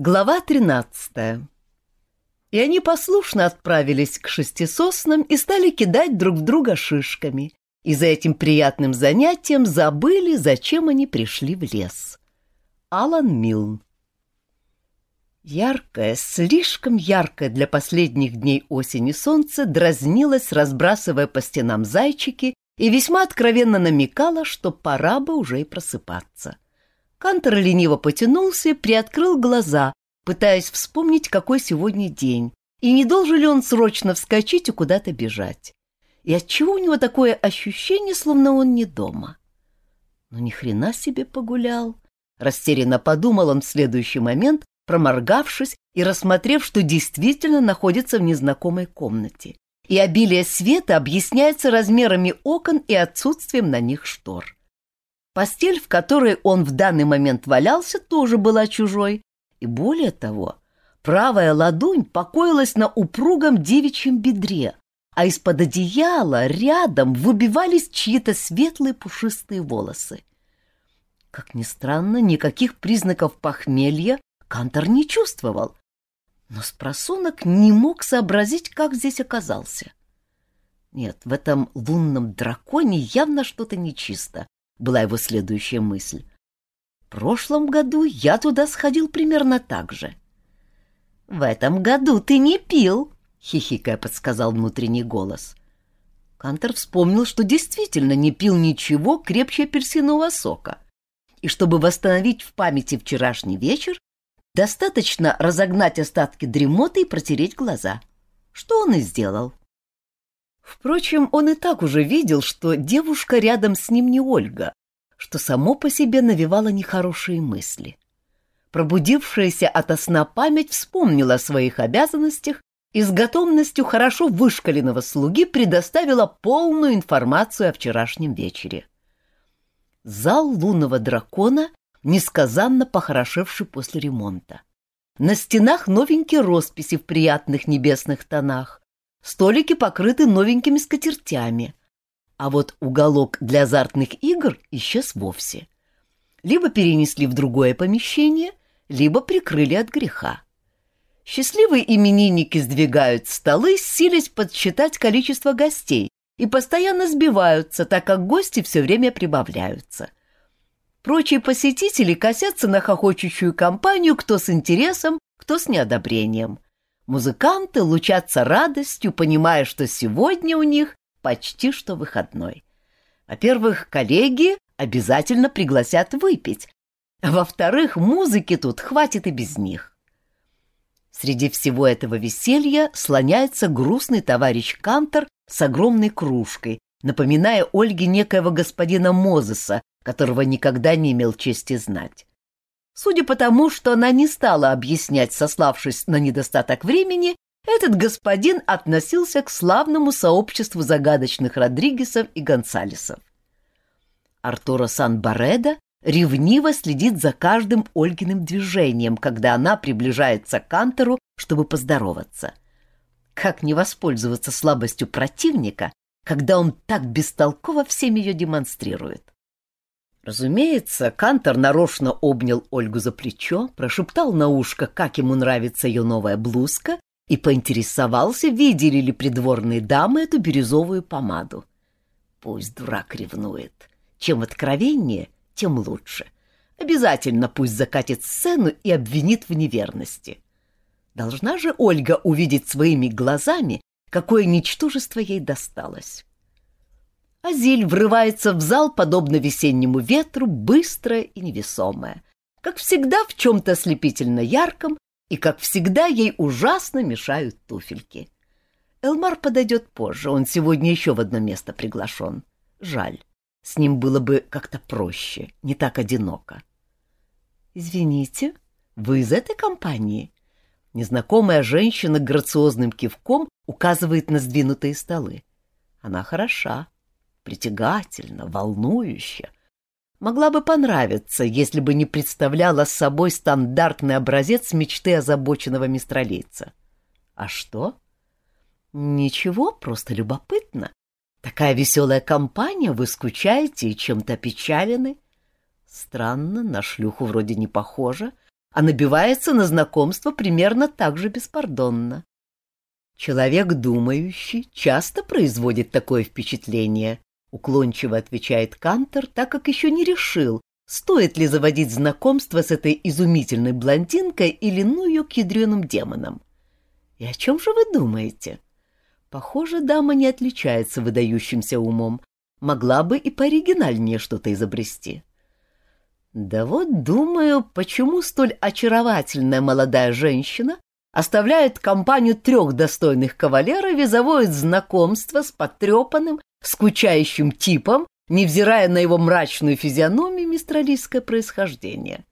Глава 13 И они послушно отправились к шестисоснам и стали кидать друг в друга шишками. И за этим приятным занятием забыли, зачем они пришли в лес. Алан Милн Яркое, слишком яркое для последних дней осени солнце дразнилось, разбрасывая по стенам зайчики, и весьма откровенно намекало, что пора бы уже и просыпаться. — Кантор лениво потянулся приоткрыл глаза, пытаясь вспомнить, какой сегодня день, и не должен ли он срочно вскочить и куда-то бежать. И отчего у него такое ощущение, словно он не дома? Ну ни хрена себе погулял. Растерянно подумал он в следующий момент, проморгавшись и рассмотрев, что действительно находится в незнакомой комнате. И обилие света объясняется размерами окон и отсутствием на них штор. Постель, в которой он в данный момент валялся, тоже была чужой. И более того, правая ладонь покоилась на упругом девичьем бедре, а из-под одеяла рядом выбивались чьи-то светлые пушистые волосы. Как ни странно, никаких признаков похмелья Кантор не чувствовал, но спросонок не мог сообразить, как здесь оказался. Нет, в этом лунном драконе явно что-то нечисто, была его следующая мысль. В прошлом году я туда сходил примерно так же. В этом году ты не пил, хихикая подсказал внутренний голос. Кантер вспомнил, что действительно не пил ничего крепче апельсинового сока. И чтобы восстановить в памяти вчерашний вечер, достаточно разогнать остатки дремоты и протереть глаза. Что он и сделал. Впрочем, он и так уже видел, что девушка рядом с ним не Ольга, что само по себе навевало нехорошие мысли. Пробудившаяся ото сна память вспомнила о своих обязанностях и с готовностью хорошо вышкаленного слуги предоставила полную информацию о вчерашнем вечере. Зал лунного дракона несказанно похорошевший после ремонта. На стенах новенькие росписи в приятных небесных тонах, Столики покрыты новенькими скатертями, а вот уголок для азартных игр исчез вовсе. Либо перенесли в другое помещение, либо прикрыли от греха. Счастливые именинники сдвигают столы, силясь подсчитать количество гостей, и постоянно сбиваются, так как гости все время прибавляются. Прочие посетители косятся на хохочущую компанию кто с интересом, кто с неодобрением – Музыканты лучатся радостью, понимая, что сегодня у них почти что выходной. Во-первых, коллеги обязательно пригласят выпить, а во-вторых, музыки тут хватит и без них. Среди всего этого веселья слоняется грустный товарищ Кантор с огромной кружкой, напоминая Ольге некоего господина Мозеса, которого никогда не имел чести знать. Судя по тому, что она не стала объяснять, сославшись на недостаток времени, этот господин относился к славному сообществу загадочных Родригесов и Гонсалесов. Артура Сан-Бареда ревниво следит за каждым Ольгиным движением, когда она приближается к Кантору, чтобы поздороваться. Как не воспользоваться слабостью противника, когда он так бестолково всем ее демонстрирует? Разумеется, Кантор нарочно обнял Ольгу за плечо, прошептал на ушко, как ему нравится ее новая блузка, и поинтересовался, видели ли придворные дамы эту бирюзовую помаду. Пусть дурак ревнует. Чем откровеннее, тем лучше. Обязательно пусть закатит сцену и обвинит в неверности. Должна же Ольга увидеть своими глазами, какое ничтожество ей досталось. Азиль врывается в зал, подобно весеннему ветру, быстрая и невесомая. Как всегда, в чем-то ослепительно ярком, и, как всегда, ей ужасно мешают туфельки. Элмар подойдет позже, он сегодня еще в одно место приглашен. Жаль, с ним было бы как-то проще, не так одиноко. «Извините, вы из этой компании?» Незнакомая женщина грациозным кивком указывает на сдвинутые столы. Она хороша, притягательно, волнующе. Могла бы понравиться, если бы не представляла собой стандартный образец мечты озабоченного мистралийца. А что? Ничего, просто любопытно. Такая веселая компания, вы скучаете и чем-то опечалены. Странно, на шлюху вроде не похоже, а набивается на знакомство примерно так же беспардонно. Человек думающий часто производит такое впечатление, уклончиво отвечает Кантер, так как еще не решил, стоит ли заводить знакомство с этой изумительной блондинкой или ну ее к ядреным демонам. И о чем же вы думаете? Похоже, дама не отличается выдающимся умом, могла бы и пооригинальнее что-то изобрести. Да вот думаю, почему столь очаровательная молодая женщина оставляет компанию трех достойных кавалеров и заводит знакомство с потрепанным, скучающим типом, невзирая на его мрачную физиономию мистралийское происхождение.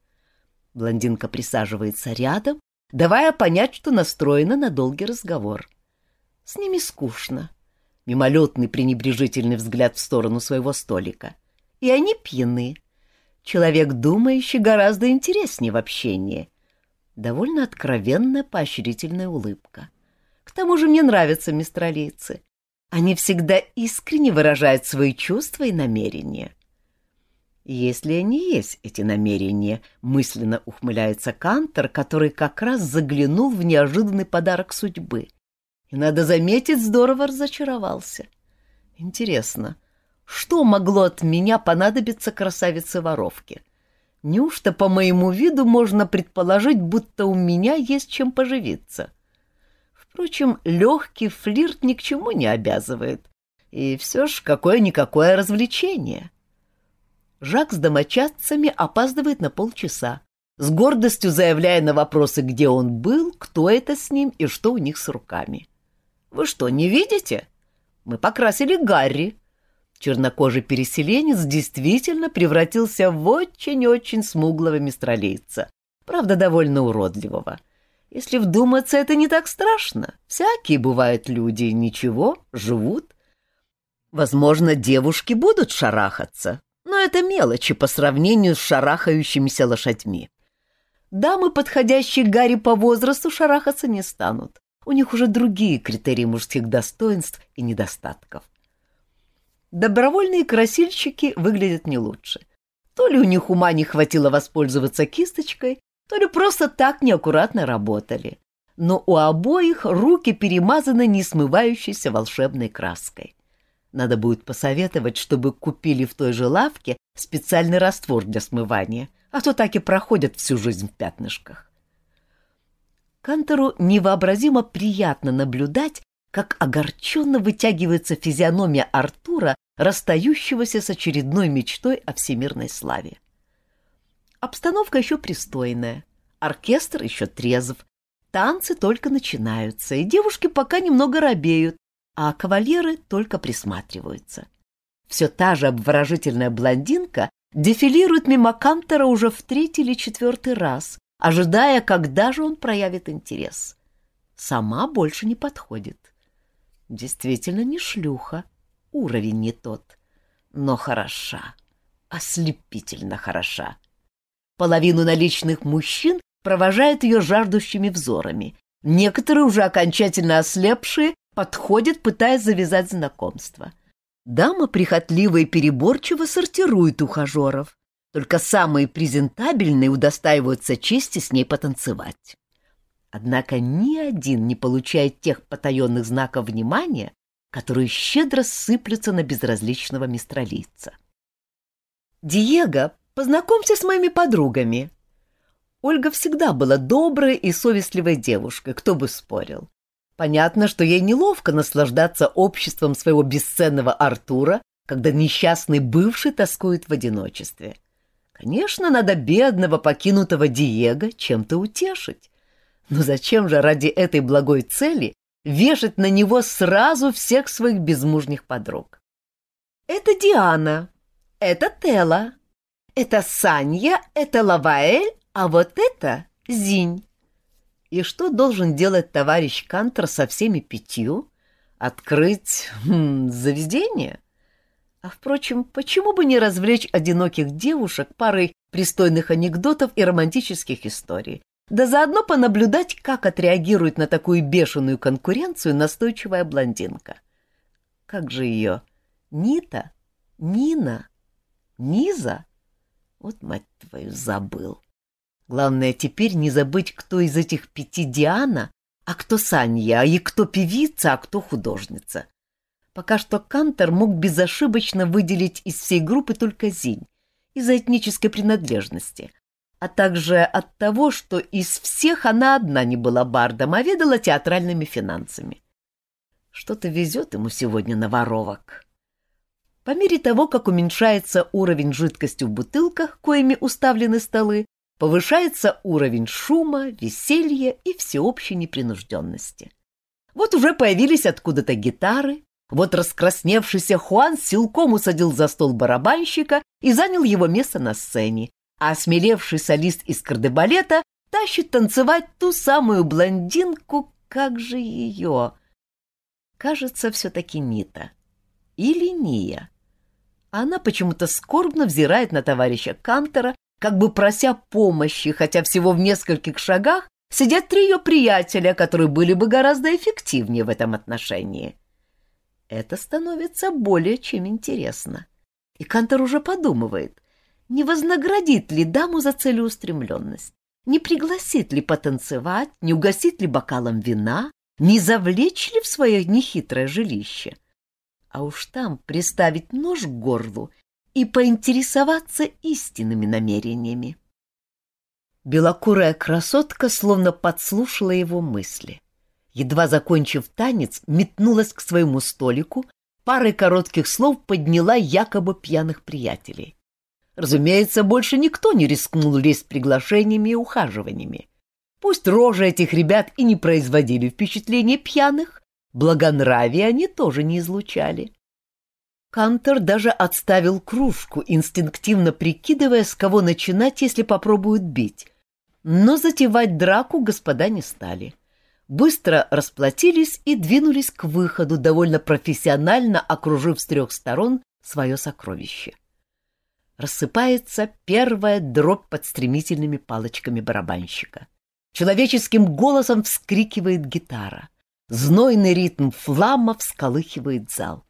Блондинка присаживается рядом, давая понять, что настроена на долгий разговор. С ними скучно. Мимолетный пренебрежительный взгляд в сторону своего столика. И они пьяны. Человек думающий гораздо интереснее в общении. Довольно откровенная поощрительная улыбка. К тому же мне нравятся мистралийцы. Они всегда искренне выражают свои чувства и намерения. Если они есть, эти намерения, мысленно ухмыляется Кантор, который как раз заглянул в неожиданный подарок судьбы. И, надо заметить, здорово разочаровался. Интересно, что могло от меня понадобиться красавице-воровке? Неужто по моему виду можно предположить, будто у меня есть чем поживиться? Впрочем, легкий флирт ни к чему не обязывает. И все ж какое-никакое развлечение. Жак с домочадцами опаздывает на полчаса, с гордостью заявляя на вопросы, где он был, кто это с ним и что у них с руками. «Вы что, не видите? Мы покрасили Гарри». Чернокожий переселенец действительно превратился в очень-очень смуглого мистралийца, правда, довольно уродливого. Если вдуматься, это не так страшно. Всякие бывают люди, ничего, живут. Возможно, девушки будут шарахаться, но это мелочи по сравнению с шарахающимися лошадьми. Дамы, подходящие Гарри по возрасту, шарахаться не станут. У них уже другие критерии мужских достоинств и недостатков. Добровольные красильщики выглядят не лучше. То ли у них ума не хватило воспользоваться кисточкой, то ли просто так неаккуратно работали. Но у обоих руки перемазаны несмывающейся волшебной краской. Надо будет посоветовать, чтобы купили в той же лавке специальный раствор для смывания, а то так и проходят всю жизнь в пятнышках. Кантору невообразимо приятно наблюдать, как огорченно вытягивается физиономия Артура, расстающегося с очередной мечтой о всемирной славе. Обстановка еще пристойная, оркестр еще трезв, танцы только начинаются, и девушки пока немного робеют, а кавалеры только присматриваются. Все та же обворожительная блондинка дефилирует мимо Кантера уже в третий или четвертый раз, ожидая, когда же он проявит интерес. Сама больше не подходит. Действительно не шлюха, уровень не тот, но хороша, ослепительно хороша. Половину наличных мужчин провожают ее жаждущими взорами. Некоторые, уже окончательно ослепшие, подходят, пытаясь завязать знакомство. Дама прихотливо и переборчиво сортирует ухажеров. Только самые презентабельные удостаиваются чести с ней потанцевать. Однако ни один не получает тех потаенных знаков внимания, которые щедро сыплются на безразличного мистралийца. Диего Познакомься с моими подругами». Ольга всегда была доброй и совестливой девушкой, кто бы спорил. Понятно, что ей неловко наслаждаться обществом своего бесценного Артура, когда несчастный бывший тоскует в одиночестве. Конечно, надо бедного покинутого Диего чем-то утешить. Но зачем же ради этой благой цели вешать на него сразу всех своих безмужних подруг? Это Диана, это Тела, это Санья, это Лаваэль, а вот это Зинь. И что должен делать товарищ Кантер со всеми пятью? Открыть хм, заведение? А, впрочем, почему бы не развлечь одиноких девушек парой пристойных анекдотов и романтических историй? Да заодно понаблюдать, как отреагирует на такую бешеную конкуренцию настойчивая блондинка. Как же ее? Нита? Нина? Низа? Вот, мать твою, забыл. Главное теперь не забыть, кто из этих пяти Диана, а кто Санья, и кто певица, а кто художница. Пока что Кантор мог безошибочно выделить из всей группы только Зинь из-за этнической принадлежности, а также от того, что из всех она одна не была бардом, а ведала театральными финансами. Что-то везет ему сегодня на воровок. По мере того, как уменьшается уровень жидкости в бутылках, коими уставлены столы, повышается уровень шума, веселья и всеобщей непринужденности. Вот уже появились откуда-то гитары, вот раскрасневшийся Хуан силком усадил за стол барабанщика и занял его место на сцене, а осмелевший солист из кардебалета тащит танцевать ту самую блондинку, как же ее? Кажется, все-таки Нита. Или Ния. Она почему-то скорбно взирает на товарища Кантера как бы прося помощи, хотя всего в нескольких шагах сидят три ее приятеля, которые были бы гораздо эффективнее в этом отношении. Это становится более чем интересно. И Кантор уже подумывает, не вознаградит ли даму за целеустремленность, не пригласит ли потанцевать, не угостит ли бокалом вина, не завлечь ли в свое нехитрое жилище. А уж там приставить нож к горлу и поинтересоваться истинными намерениями. Белокурая красотка словно подслушала его мысли. Едва закончив танец, метнулась к своему столику, парой коротких слов подняла якобы пьяных приятелей. Разумеется, больше никто не рискнул лезть приглашениями и ухаживаниями. Пусть рожи этих ребят и не производили впечатления пьяных, благонравия они тоже не излучали. Кантер даже отставил кружку, инстинктивно прикидывая, с кого начинать, если попробуют бить. Но затевать драку господа не стали. Быстро расплатились и двинулись к выходу, довольно профессионально окружив с трех сторон свое сокровище. Рассыпается первая дробь под стремительными палочками барабанщика. Человеческим голосом вскрикивает гитара. Знойный ритм флама всколыхивает зал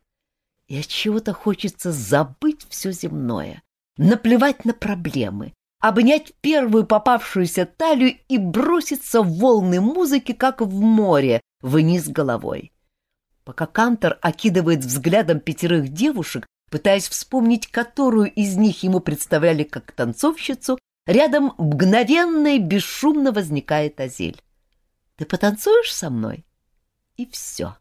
и от чего-то хочется забыть все земное, наплевать на проблемы, обнять первую попавшуюся талию и броситься в волны музыки, как в море, вниз головой. Пока Кантор окидывает взглядом пятерых девушек, пытаясь вспомнить, которую из них ему представляли как танцовщицу, рядом мгновенно и бесшумно возникает Азель. «Ты потанцуешь со мной?» И все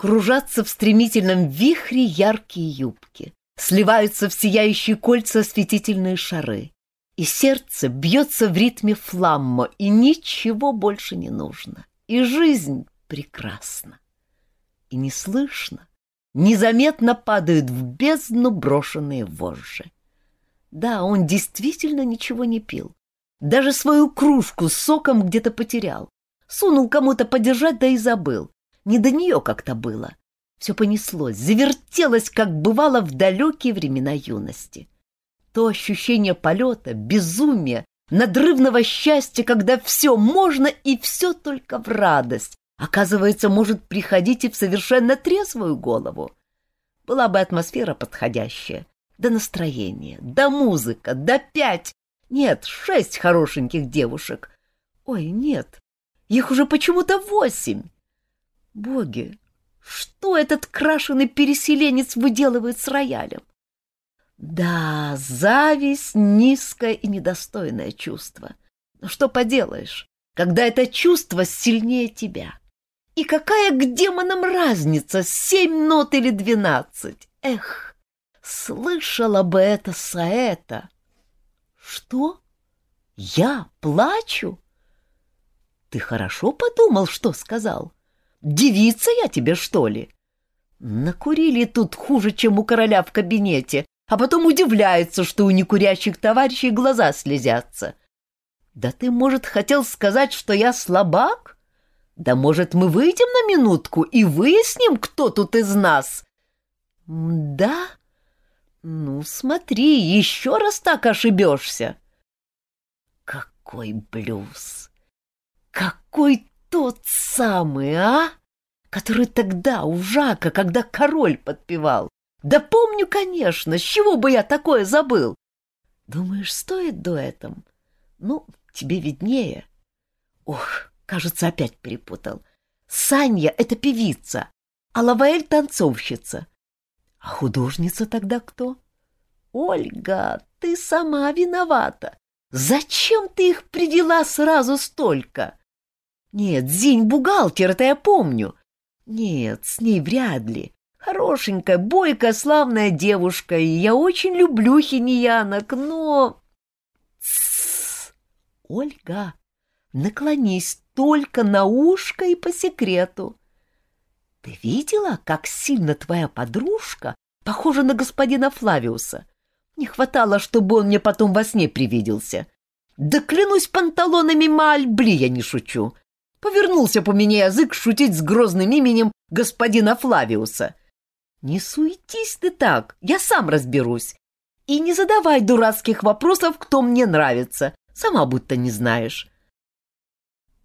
кружатся в стремительном вихре яркие юбки, сливаются в сияющие кольца осветительные шары, и сердце бьется в ритме фламмо, и ничего больше не нужно, и жизнь прекрасна. И не слышно, незаметно падают в бездну брошенные вожжи. Да, он действительно ничего не пил. Даже свою кружку с соком где-то потерял. Сунул кому-то подержать, да и забыл. Не до нее как-то было. Все понеслось, завертелось, как бывало в далекие времена юности. То ощущение полета, безумия, надрывного счастья, когда все можно и все только в радость, оказывается, может приходить и в совершенно трезвую голову. Была бы атмосфера подходящая, да настроение, да музыка, да пять, нет, шесть хорошеньких девушек. Ой, нет, их уже почему-то восемь. Боги, что этот крашеный переселенец выделывает с роялем? Да, зависть — низкое и недостойное чувство. Но что поделаешь, когда это чувство сильнее тебя? И какая к демонам разница, семь нот или двенадцать? Эх, слышала бы это Саэта. Что? Я плачу? Ты хорошо подумал, что сказал? — Девица я тебе, что ли? Накурили тут хуже, чем у короля в кабинете, а потом удивляются, что у некурящих товарищей глаза слезятся. Да ты, может, хотел сказать, что я слабак? Да, может, мы выйдем на минутку и выясним, кто тут из нас? Да? Ну, смотри, еще раз так ошибешься. Какой блюз! Какой тот самый, а? Который тогда у Жака, когда король подпевал. Да помню, конечно, с чего бы я такое забыл? Думаешь, стоит дуэтом? Ну, тебе виднее. Ох, кажется, опять перепутал. Саня — это певица, а Лаваэль — танцовщица. А художница тогда кто? Ольга, ты сама виновата. Зачем ты их привела сразу столько? Нет, Зинь бухгалтер, это я помню. Нет, с ней вряд ли. Хорошенькая, бойкая, славная девушка, и я очень люблю хиньянок, но... Тссс! Ольга, наклонись только на ушко и по секрету. Ты видела, как сильно твоя подружка похожа на господина Флавиуса? Не хватало, чтобы он мне потом во сне привиделся. Да клянусь панталонами Мальбли, я не шучу. Повернулся по мне язык шутить с грозным именем господина Флавиуса. Не суетись ты так, я сам разберусь. И не задавай дурацких вопросов, кто мне нравится. Сама будто не знаешь.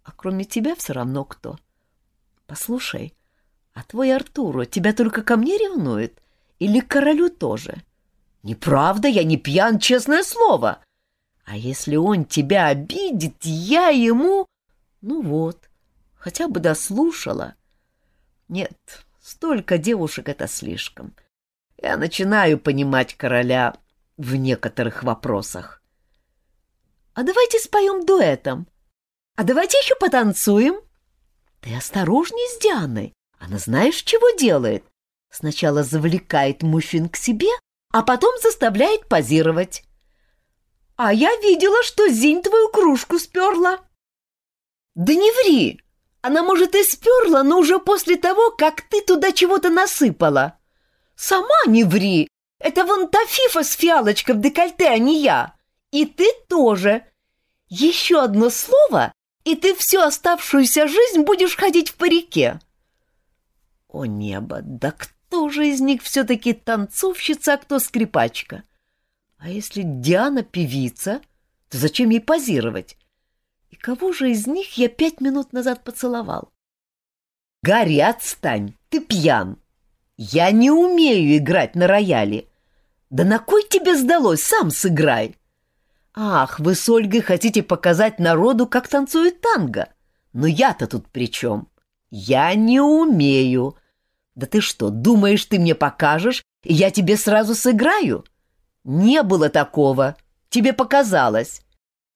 А кроме тебя все равно кто. Послушай, а твой Артуру тебя только ко мне ревнует? Или к королю тоже? Неправда, я не пьян, честное слово. А если он тебя обидит, я ему... Ну вот, хотя бы дослушала. Нет, столько девушек — это слишком. Я начинаю понимать короля в некоторых вопросах. А давайте споем дуэтом. А давайте еще потанцуем. Ты осторожней с Дианой. Она знаешь, чего делает? Сначала завлекает мужчин к себе, а потом заставляет позировать. А я видела, что Зинь твою кружку сперла. Да не ври! Она, может, и сперла, но уже после того, как ты туда чего-то насыпала. Сама не ври! Это вон та фифа с фиалочкой в декольте, а не я. И ты тоже. Еще одно слово, и ты всю оставшуюся жизнь будешь ходить в парике. О небо, да кто же из них все-таки танцовщица, а кто скрипачка? — а если Диана певица, то зачем ей позировать? И кого же из них я пять минут назад поцеловал? Гарри, отстань, ты пьян. Я не умею играть на рояле. Да на кой тебе сдалось, сам сыграй. Ах, вы с Ольгой хотите показать народу, как танцует танго. Но я-то тут при чем? Я не умею. Да ты что, думаешь, ты мне покажешь, и я тебе сразу сыграю? — «Не было такого. Тебе показалось».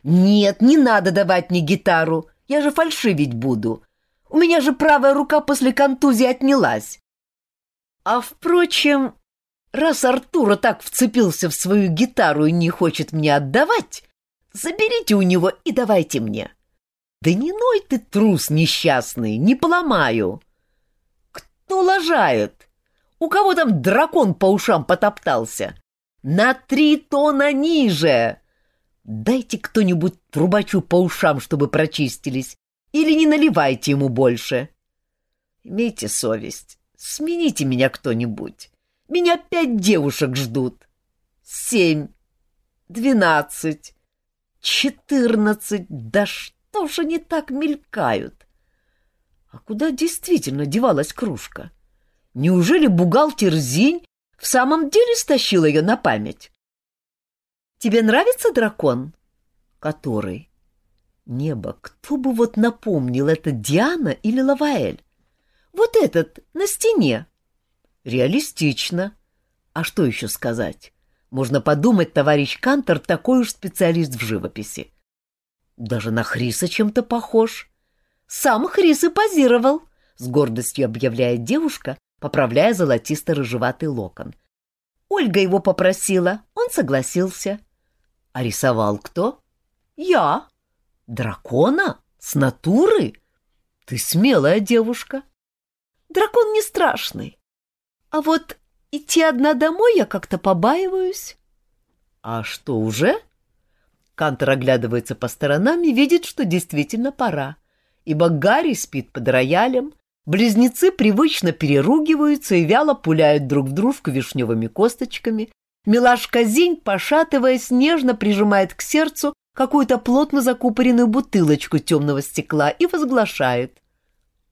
«Нет, не надо давать мне гитару. Я же фальшивить буду. У меня же правая рука после контузии отнялась». «А впрочем, раз Артура так вцепился в свою гитару и не хочет мне отдавать, заберите у него и давайте мне». «Да не ной ты, трус несчастный, не поломаю». «Кто лажает? У кого там дракон по ушам потоптался?» На три тона ниже! Дайте кто-нибудь трубачу по ушам, чтобы прочистились, или не наливайте ему больше. Имейте совесть, смените меня кто-нибудь. Меня пять девушек ждут. Семь, двенадцать, четырнадцать, да что же они так мелькают? А куда действительно девалась кружка? Неужели бухгалтер Зинь в самом деле стащил ее на память. Тебе нравится дракон? Который? Небо, кто бы вот напомнил, это Диана или Лаваэль? Вот этот, на стене. Реалистично. А что еще сказать? Можно подумать, товарищ Кантор такой уж специалист в живописи. Даже на Хриса чем-то похож. Сам Хрис и позировал, с гордостью объявляет девушка, поправляя золотисто-рыжеватый локон. Ольга его попросила, он согласился. А рисовал кто? Я. Дракона? С натуры? Ты смелая девушка. Дракон не страшный. А вот идти одна домой я как-то побаиваюсь. А что, уже? Кантор оглядывается по сторонам и видит, что действительно пора, ибо Гарри спит под роялем, Близнецы привычно переругиваются и вяло пуляют друг в дружку вишневыми косточками. Милашка Зинь, пошатываясь, нежно прижимает к сердцу какую-то плотно закупоренную бутылочку темного стекла и возглашает.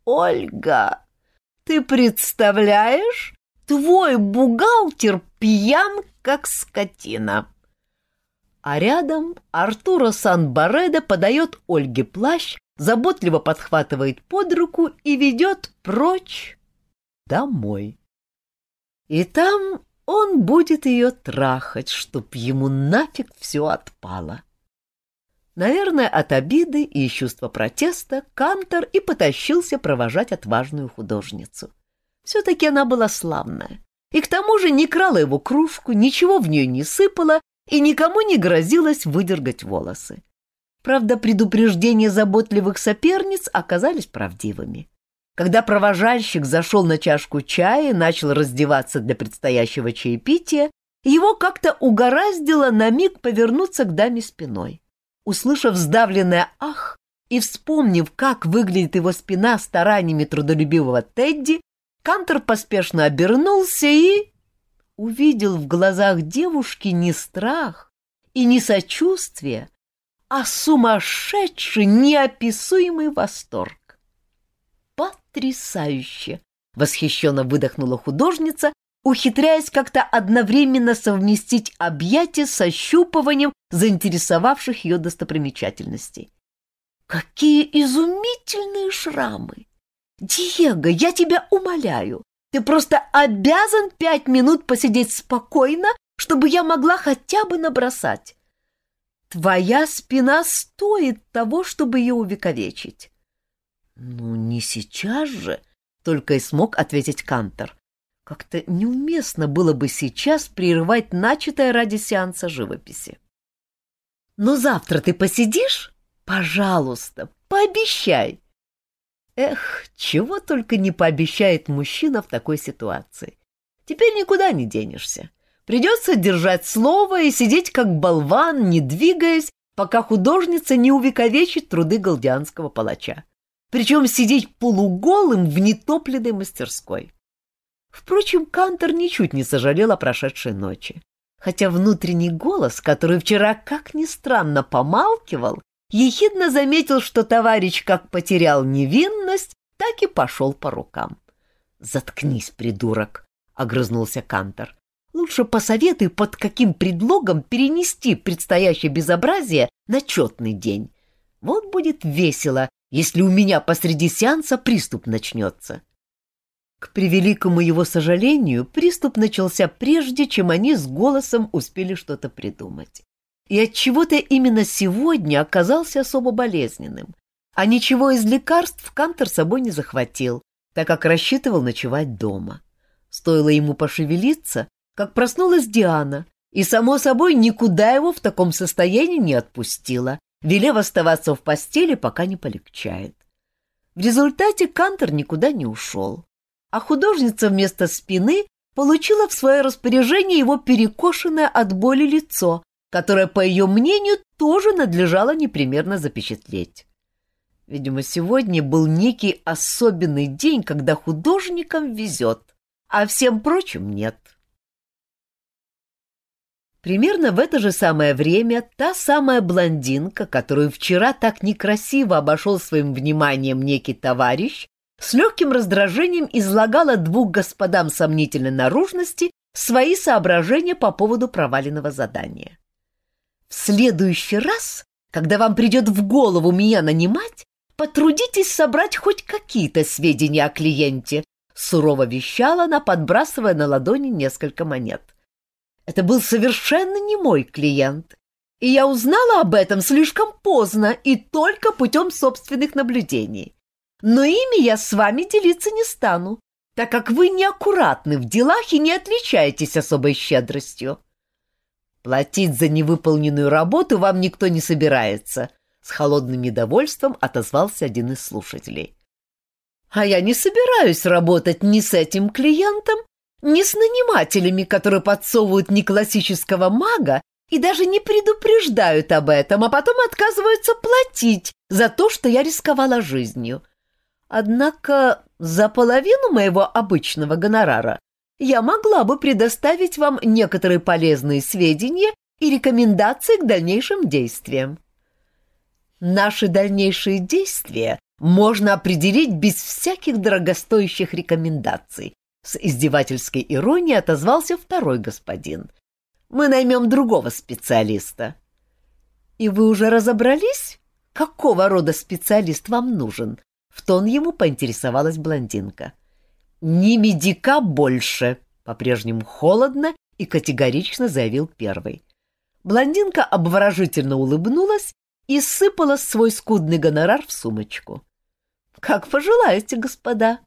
«Ольга, ты представляешь? Твой бухгалтер пьян, как скотина!» А рядом Артуро Сан-Бареда подает Ольге плащ, заботливо подхватывает под руку и ведет прочь домой. И там он будет ее трахать, чтоб ему нафиг все отпало. Наверное, от обиды и чувства протеста Кантор и потащился провожать отважную художницу. Все-таки она была славная. И к тому же не крала его кружку, ничего в нее не сыпала и никому не грозилась выдергать волосы. Правда, предупреждения заботливых соперниц оказались правдивыми. Когда провожальщик зашел на чашку чая и начал раздеваться для предстоящего чаепития, его как-то угораздило на миг повернуться к даме спиной. Услышав сдавленное «ах» и вспомнив, как выглядит его спина стараниями трудолюбивого Тедди, Кантер поспешно обернулся и увидел в глазах девушки не страх и не сочувствие, а сумасшедший, неописуемый восторг. «Потрясающе!» — восхищенно выдохнула художница, ухитряясь как-то одновременно совместить объятия с ощупыванием заинтересовавших ее достопримечательностей. «Какие изумительные шрамы! Диего, я тебя умоляю, ты просто обязан пять минут посидеть спокойно, чтобы я могла хотя бы набросать. Твоя спина стоит того, чтобы ее увековечить. Ну, не сейчас же, только и смог ответить Кантор. Как-то неуместно было бы сейчас прерывать начатое ради сеанса живописи. Но завтра ты посидишь? Пожалуйста, пообещай. Эх, чего только не пообещает мужчина в такой ситуации. Теперь никуда не денешься. Придется держать слово и сидеть как болван, не двигаясь, пока художница не увековечит труды галдианского палача. Причем сидеть полуголым в нетопленной мастерской. Впрочем, Кантор ничуть не сожалел о прошедшей ночи. Хотя внутренний голос, который вчера, как ни странно, помалкивал, ехидно заметил, что товарищ как потерял невинность, так и пошел по рукам. «Заткнись, придурок!» — огрызнулся Кантор. «Лучше посоветуй, под каким предлогом перенести предстоящее безобразие на четный день. Вот будет весело, если у меня посреди сеанса приступ начнется». К превеликому его сожалению, приступ начался прежде, чем они с голосом успели что-то придумать и от чего-то именно сегодня оказался особо болезненным. А ничего из лекарств Кантер с собой не захватил, так как рассчитывал ночевать дома. Стоило ему пошевелиться, как проснулась Диана, и, само собой, никуда его в таком состоянии не отпустила, велев оставаться в постели, пока не полегчает. В результате Кантер никуда не ушел, а художница вместо спины получила в свое распоряжение его перекошенное от боли лицо, которое, по ее мнению, тоже надлежало непременно запечатлеть. Видимо, сегодня был некий особенный день, когда художникам везет, а всем прочим нет. Примерно в это же самое время та самая блондинка, которую вчера так некрасиво обошел своим вниманием некий товарищ, с легким раздражением излагала двух господам сомнительной наружности свои соображения по поводу проваленного задания. В следующий раз, когда вам придет в голову меня нанимать, потрудитесь собрать хоть какие-то сведения о клиенте, сурово вещала она, подбрасывая на ладони несколько монет. Это был совершенно не мой клиент, и я узнала об этом слишком поздно и только путем собственных наблюдений. Но ими я с вами делиться не стану, так как вы неаккуратны в делах и не отличаетесь особой щедростью. Платить за невыполненную работу вам никто не собирается, с холодным недовольством отозвался один из слушателей. А я не собираюсь работать ни с этим клиентом, ни с нанимателями, которые подсовывают не классического мага и даже не предупреждают об этом, а потом отказываются платить за то, что я рисковала жизнью. Однако за половину моего обычного гонорара я могла бы предоставить вам некоторые полезные сведения и рекомендации к дальнейшим действиям. Наши дальнейшие действия можно определить без всяких дорогостоящих рекомендаций. С издевательской иронией отозвался второй господин. Мы наймем другого специалиста. И вы уже разобрались, какого рода специалист вам нужен? В тон ему поинтересовалась блондинка. «Ни медика больше!» — по-прежнему холодно и категорично заявил первый. Блондинка обворожительно улыбнулась и сыпала свой скудный гонорар в сумочку. «Как пожелаете, господа.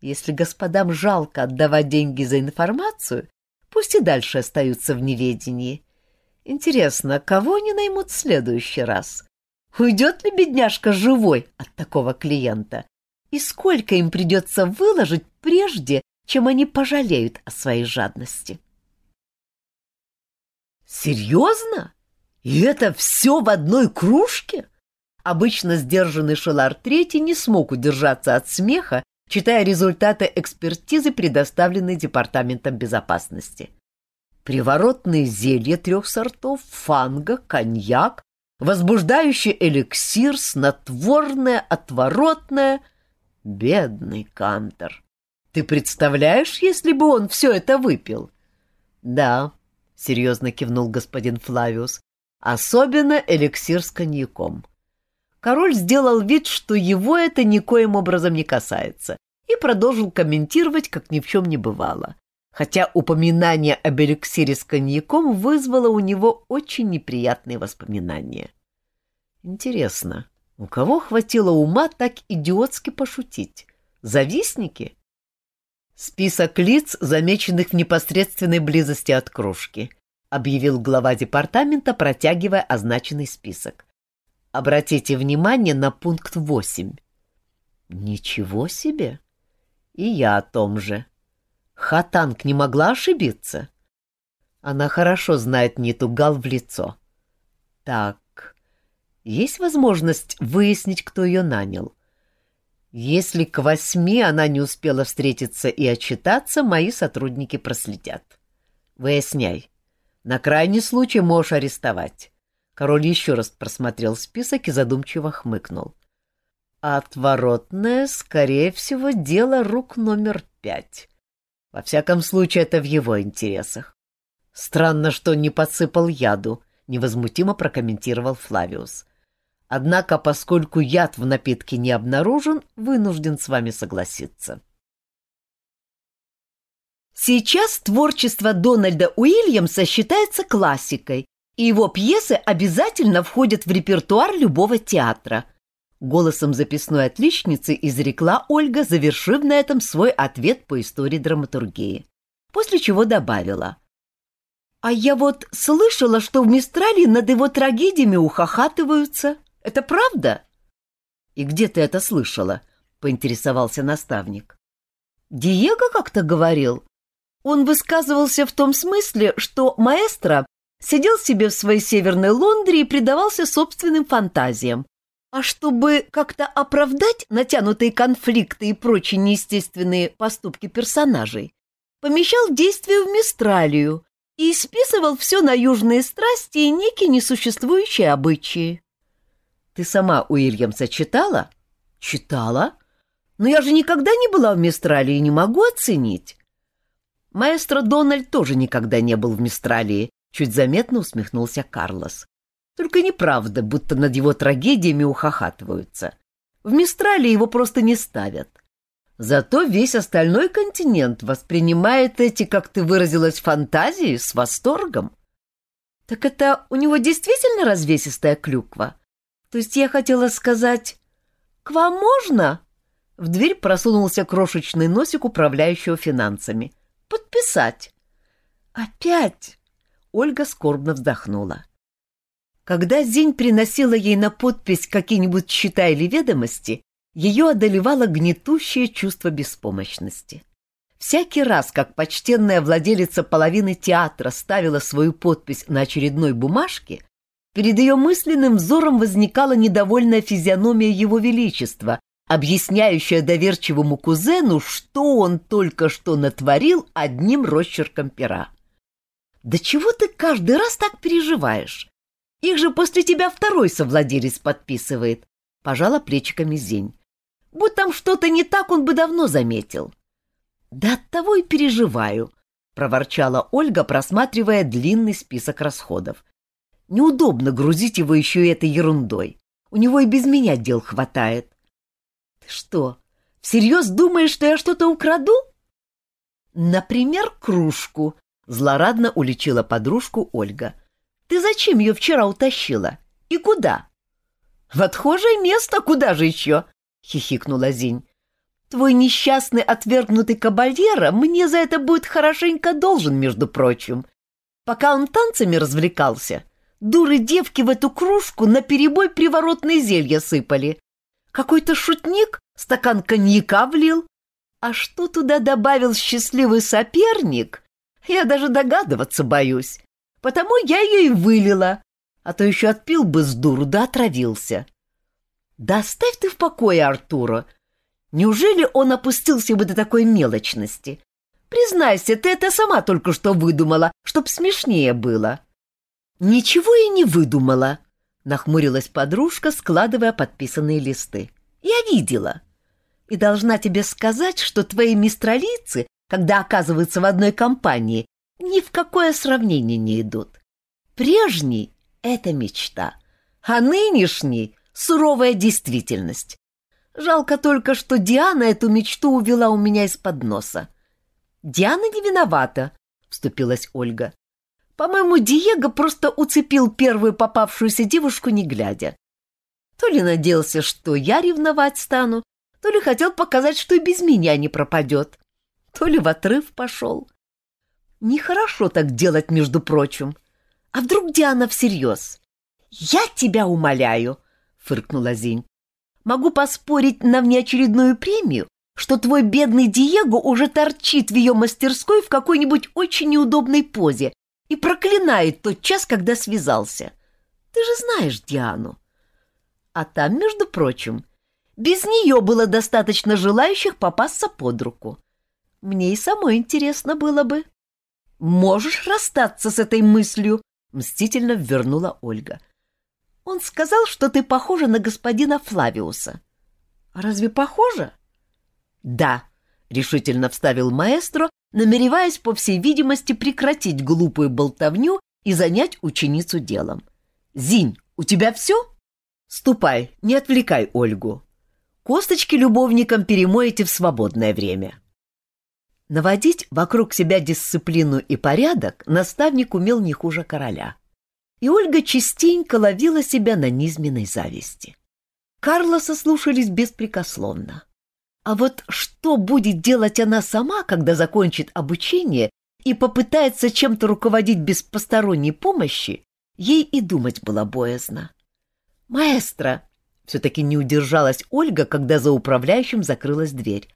Если господам жалко отдавать деньги за информацию, пусть и дальше остаются в неведении. Интересно, кого они наймут в следующий раз? Уйдет ли бедняжка живой от такого клиента? И сколько им придется выложить прежде, чем они пожалеют о своей жадности? Серьезно? И это все в одной кружке? Обычно сдержанный Шелар Третий не смог удержаться от смеха, читая результаты экспертизы, предоставленной Департаментом безопасности. Приворотные зелья трех сортов, фанга, коньяк, возбуждающий эликсир, снотворное, отворотное. Бедный Кантор. Ты представляешь, если бы он все это выпил? Да, серьезно кивнул господин Флавиус, особенно эликсир с коньяком. Король сделал вид, что его это никоим образом не касается, и продолжил комментировать, как ни в чем не бывало хотя упоминание об эликсире с коньяком вызвало у него очень неприятные воспоминания. Интересно, у кого хватило ума так идиотски пошутить? Завистники? Список лиц, замеченных в непосредственной близости от кружки, объявил глава департамента, протягивая означенный список. Обратите внимание на пункт 8. Ничего себе! И я о том же. Хатанг не могла ошибиться. Она хорошо знает Нитугал в лицо. Так, есть возможность выяснить, кто ее нанял. Если к восьми она не успела встретиться и отчитаться, мои сотрудники проследят. Выясняй. На крайний случай можешь арестовать. Король еще раз просмотрел список и задумчиво хмыкнул. Отворотное, скорее всего, дело рук номер пять. Во всяком случае, это в его интересах. Странно, что не подсыпал яду, невозмутимо прокомментировал Флавиус. Однако, поскольку яд в напитке не обнаружен, вынужден с вами согласиться. Сейчас творчество Дональда Уильямса считается классикой, и его пьесы обязательно входят в репертуар любого театра – Голосом записной отличницы изрекла Ольга, завершив на этом свой ответ по истории драматургии. После чего добавила. «А я вот слышала, что в Мистрале над его трагедиями ухахатываются. Это правда?» «И где ты это слышала?» — поинтересовался наставник. «Диего как-то говорил. Он высказывался в том смысле, что маэстро сидел себе в своей северной Лондре и предавался собственным фантазиям, а чтобы как-то оправдать натянутые конфликты и прочие неестественные поступки персонажей, помещал действие в Мистралию и списывал все на южные страсти и некие несуществующие обычаи. Ты сама Уильямса читала? Читала. Но я же никогда не была в Мистралии и не могу оценить. Маэстро Дональд тоже никогда не был в Мистралии, чуть заметно усмехнулся Карлос. Только неправда, будто над его трагедиями ухахатываются. В Мистрале его просто не ставят. Зато весь остальной континент воспринимает эти, как ты выразилась, фантазии с восторгом. Так это у него действительно развесистая клюква? То есть я хотела сказать, к вам можно? В дверь просунулся крошечный носик управляющего финансами. Подписать. Опять? Ольга скорбно вздохнула. Когда Зинь приносила ей на подпись какие-нибудь счета или ведомости, ее одолевало гнетущее чувство беспомощности. Всякий раз, как почтенная владелица половины театра ставила свою подпись на очередной бумажке, перед ее мысленным взором возникала недовольная физиономия его величества, объясняющая доверчивому кузену, что он только что натворил одним росчерком пера. «Да чего ты каждый раз так переживаешь? Их же после тебя второй совладелец подписывает. Пожала плечиками Зень. Будь там что-то не так, он бы давно заметил. Да от того и переживаю, проворчала Ольга, просматривая длинный список расходов. Неудобно грузить его еще и этой ерундой. У него и без меня дел хватает. Ты что, всерьез думаешь, что я что-то украду? Например, кружку, злорадно уличила подружку Ольга. Ты зачем ее вчера утащила? И куда? В отхожее место, куда же еще? хихикнула Зинь. Твой несчастный отвергнутый кабальера мне за это будет хорошенько должен, между прочим. Пока он танцами развлекался, дуры девки в эту кружку на перебой приворотные зелья сыпали. Какой-то шутник стакан коньяка влил. А что туда добавил счастливый соперник, я даже догадываться боюсь. Потому я ее и вылила, а то еще отпил бы с дуру, да отравился. Да оставь ты в покое Артура. Неужели он опустился бы до такой мелочности? Признайся, ты это сама только что выдумала, чтоб смешнее было. Ничего и не выдумала, нахмурилась подружка, складывая подписанные листы. Я видела. И должна тебе сказать, что твои мистралицы, когда оказываются в одной компании, ни в какое сравнение не идут. Прежний — это мечта, а нынешний — суровая действительность. Жалко только, что Диана эту мечту увела у меня из-под носа. Диана не виновата, — вступилась Ольга. По-моему, Диего просто уцепил первую попавшуюся девушку, не глядя. То ли надеялся, что я ревновать стану, то ли хотел показать, что и без меня не пропадет, то ли в отрыв пошел. Нехорошо так делать, между прочим. А вдруг Диана всерьез? «Я тебя умоляю!» — фыркнула Зинь. «Могу поспорить на внеочередную премию, что твой бедный Диего уже торчит в ее мастерской в какой-нибудь очень неудобной позе и проклинает тот час, когда связался. Ты же знаешь Диану. А там, между прочим, без нее было достаточно желающих попасться под руку. Мне и самой интересно было бы. Можешь расстаться с этой мыслью, мстительно ввернула Ольга. Он сказал, что ты похожа на господина Флавиуса. А разве похожа? Да, решительно вставил маэстро, намереваясь, по всей видимости, прекратить глупую болтовню и занять ученицу делом. «Зинь, у тебя все?» «Ступай, не отвлекай Ольгу. Косточки любовникам перемоете в свободное время». Наводить вокруг себя дисциплину и порядок наставник умел не хуже короля. И Ольга частенько ловила себя на низменной зависти. Карлоса слушались беспрекословно. А вот что будет делать она сама, когда закончит обучение и попытается чем-то руководить без посторонней помощи, ей и думать было боязно. «Маэстро!» — все-таки не удержалась Ольга, когда за управляющим закрылась дверь.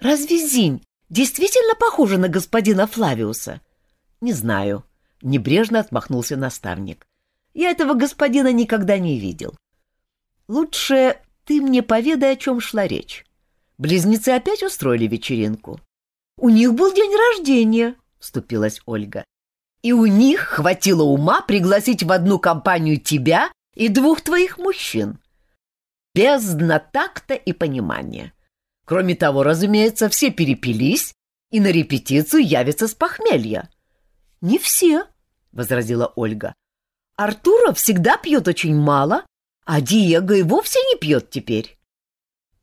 «Разве Зинь действительно похожа на господина Флавиуса?» «Не знаю», — небрежно отмахнулся наставник. «Я этого господина никогда не видел. Лучше ты мне поведай, о чем шла речь. Близнецы опять устроили вечеринку. У них был день рождения, вступилась Ольга. И у них хватило ума пригласить в одну компанию тебя и двух твоих мужчин. Бездна такта и понимания. Кроме того, разумеется, все перепились и на репетицию явятся с похмелья. Не все, возразила Ольга. Артура всегда пьет очень мало, а Диего и вовсе не пьет теперь.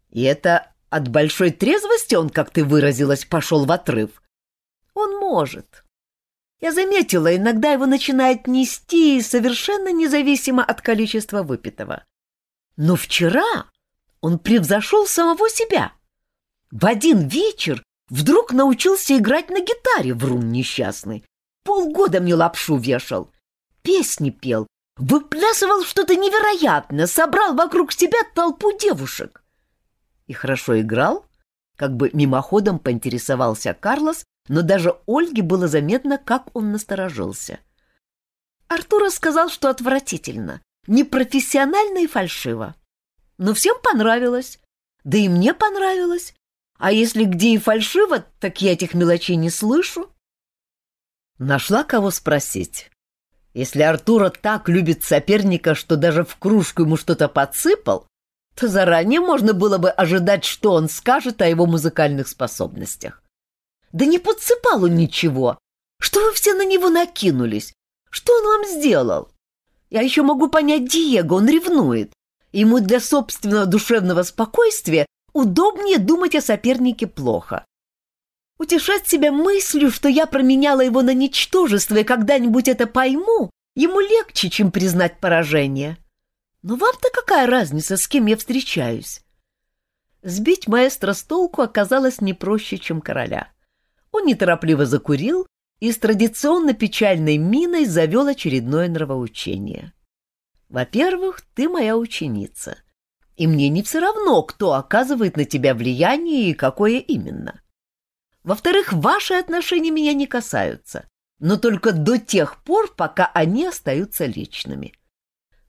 И это от большой трезвости он, как ты выразилась, пошел в отрыв. Он может. Я заметила, иногда его начинает нести совершенно независимо от количества выпитого. Но вчера он превзошел самого себя. В один вечер вдруг научился играть на гитаре, врун несчастный. Полгода мне лапшу вешал. Песни пел, выплясывал что-то невероятное, собрал вокруг себя толпу девушек и хорошо играл?» Как бы мимоходом поинтересовался Карлос, но даже Ольге было заметно, как он насторожился. Артур сказал, что отвратительно, непрофессионально и фальшиво. Но всем понравилось, да и мне понравилось. А если где и фальшиво, так я этих мелочей не слышу. Нашла кого спросить. Если Артура так любит соперника, что даже в кружку ему что-то подсыпал, то заранее можно было бы ожидать, что он скажет о его музыкальных способностях. Да не подсыпал он ничего. Что вы все на него накинулись? Что он вам сделал? Я еще могу понять Диего, он ревнует. Ему для собственного душевного спокойствия удобнее думать о сопернике плохо. Утешать себя мыслью, что я променяла его на ничтожество и когда-нибудь это пойму, ему легче, чем признать поражение. Но вам-то какая разница, с кем я встречаюсь? Сбить маэстро с толку оказалось не проще, чем короля. Он неторопливо закурил и с традиционно печальной миной завел очередное нравоучение. «Во-первых, ты моя ученица, и мне не все равно, кто оказывает на тебя влияние и какое именно. Во-вторых, ваши отношения меня не касаются, но только до тех пор, пока они остаются личными.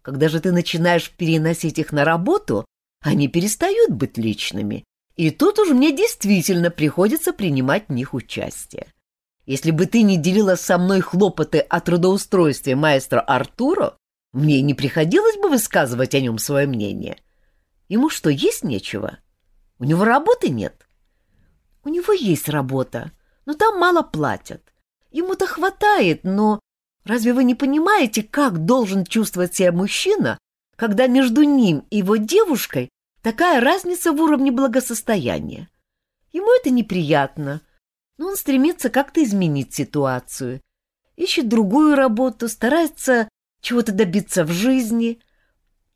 Когда же ты начинаешь переносить их на работу, они перестают быть личными, и тут уж мне действительно приходится принимать в них участие. Если бы ты не делила со мной хлопоты о трудоустройстве маэстро Артуро, мне не приходилось бы высказывать о нем свое мнение. Ему что, есть нечего? У него работы нет? У него есть работа, но там мало платят. Ему-то хватает, но разве вы не понимаете, как должен чувствовать себя мужчина, когда между ним и его девушкой такая разница в уровне благосостояния? Ему это неприятно, но он стремится как-то изменить ситуацию, ищет другую работу, старается чего-то добиться в жизни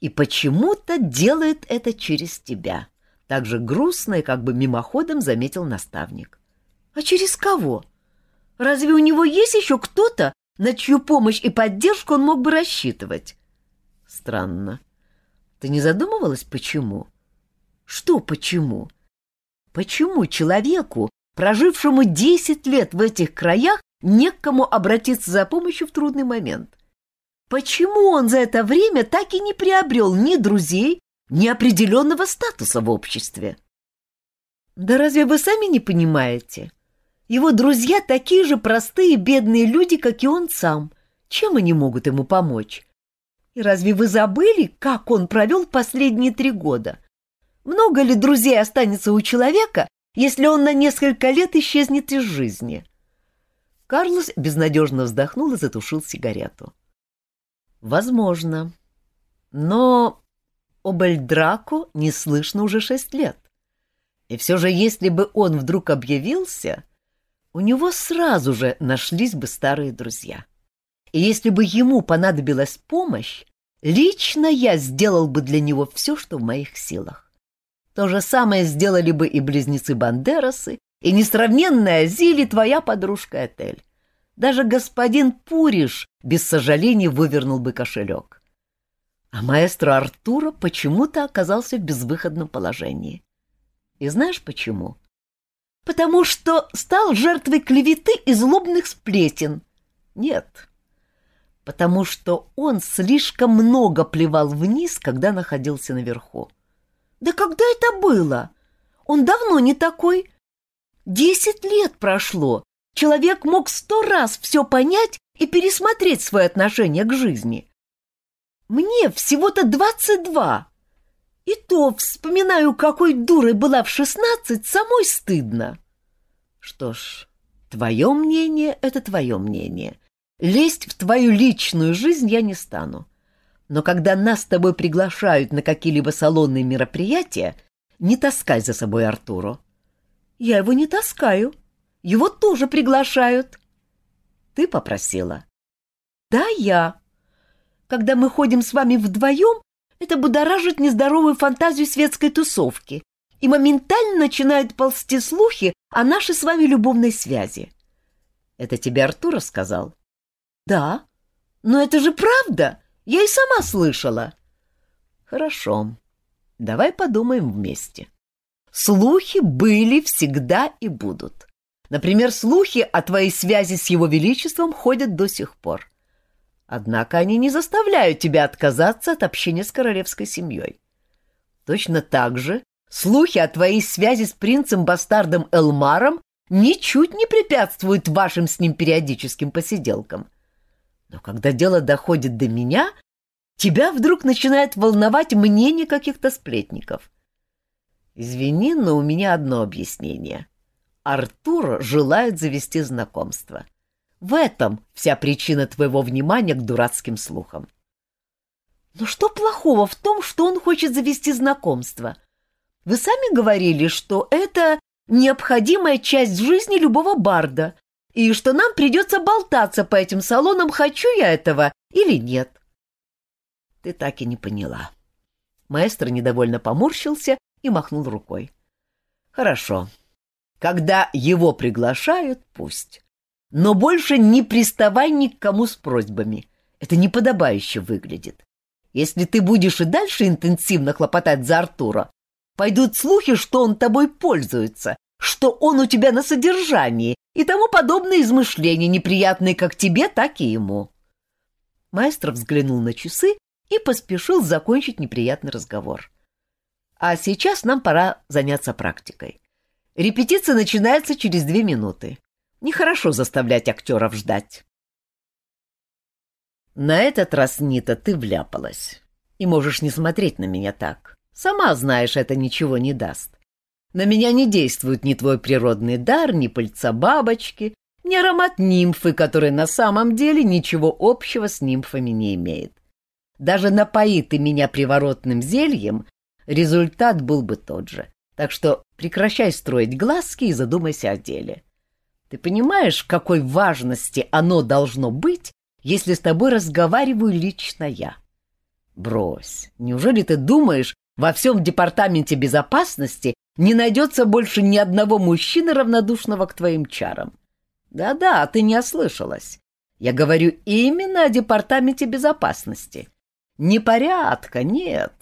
и почему-то делает это через тебя. Так же грустно и как бы мимоходом заметил наставник. А через кого? Разве у него есть еще кто-то, на чью помощь и поддержку он мог бы рассчитывать? Странно. Ты не задумывалась, почему? Что почему? Почему человеку, прожившему десять лет в этих краях, не к кому обратиться за помощью в трудный момент? Почему он за это время так и не приобрел ни друзей, ни определенного статуса в обществе? Да разве вы сами не понимаете? Его друзья такие же простые бедные люди, как и он сам. Чем они могут ему помочь? И разве вы забыли, как он провел последние три года? Много ли друзей останется у человека, если он на несколько лет исчезнет из жизни? Карлос безнадежно вздохнул и затушил сигарету. Возможно. Но об Эльдраку не слышно уже шесть лет. И все же, если бы он вдруг объявился, у него сразу же нашлись бы старые друзья. И если бы ему понадобилась помощь, лично я сделал бы для него все, что в моих силах. То же самое сделали бы и близнецы Бандерасы, и несравненная Зили, твоя подружка Этель. Даже господин Пуриш без сожалений вывернул бы кошелек. А маэстро Артура почему-то оказался в безвыходном положении. И знаешь почему? Потому что стал жертвой клеветы и злобных сплетен. Нет, потому что он слишком много плевал вниз, когда находился наверху. Да когда это было? Он давно не такой. Десять лет прошло, человек мог сто раз все понять и пересмотреть свое отношение к жизни. Мне всего-то двадцать два. И то вспоминаю, какой дурой была в шестнадцать, самой стыдно. Что ж, твое мнение — это твое мнение. Лезть в твою личную жизнь я не стану. Но когда нас с тобой приглашают на какие-либо салонные мероприятия, не таскай за собой Артуру. Я его не таскаю. Его тоже приглашают. Ты попросила. Да, я. Когда мы ходим с вами вдвоем, это будоражит нездоровую фантазию светской тусовки, и моментально начинают ползти слухи о нашей с вами любовной связи. Это тебе Артур рассказал? Да. Но это же правда. Я и сама слышала. Хорошо. Давай подумаем вместе. Слухи были всегда и будут. Например, слухи о твоей связи с его величеством ходят до сих пор. Однако они не заставляют тебя отказаться от общения с королевской семьей. Точно так же слухи о твоей связи с принцем-бастардом Элмаром ничуть не препятствуют вашим с ним периодическим посиделкам. Но когда дело доходит до меня, тебя вдруг начинает волновать мнение каких-то сплетников. Извини, но у меня одно объяснение. Артур желает завести знакомство. В этом вся причина твоего внимания к дурацким слухам. Но что плохого в том, что он хочет завести знакомство? Вы сами говорили, что это необходимая часть жизни любого барда, и что нам придется болтаться по этим салонам, хочу я этого или нет. Ты так и не поняла. Маэстро недовольно поморщился и махнул рукой. Хорошо. Когда его приглашают, пусть. Но больше не приставай ни к кому с просьбами. Это неподобающе выглядит. Если ты будешь и дальше интенсивно хлопотать за Артура, пойдут слухи, что он тобой пользуется, что он у тебя на содержании и тому подобные измышления, неприятные как тебе, так и ему. Маэстро взглянул на часы и поспешил закончить неприятный разговор. А сейчас нам пора заняться практикой. Репетиция начинается через две минуты. Нехорошо заставлять актеров ждать. На этот раз, Нита, ты вляпалась. И можешь не смотреть на меня так. Сама знаешь, это ничего не даст. На меня не действует ни твой природный дар, ни пыльца бабочки, ни аромат нимфы, который на самом деле ничего общего с нимфами не имеет. Даже напои ты меня приворотным зельем, результат был бы тот же. Так что прекращай строить глазки и задумайся о деле. Ты понимаешь, какой важности оно должно быть, если с тобой разговариваю лично я? Брось, неужели ты думаешь, во всем департаменте безопасности не найдется больше ни одного мужчины, равнодушного к твоим чарам? Да-да, ты не ослышалась. Я говорю именно о департаменте безопасности. Не порядка, нет.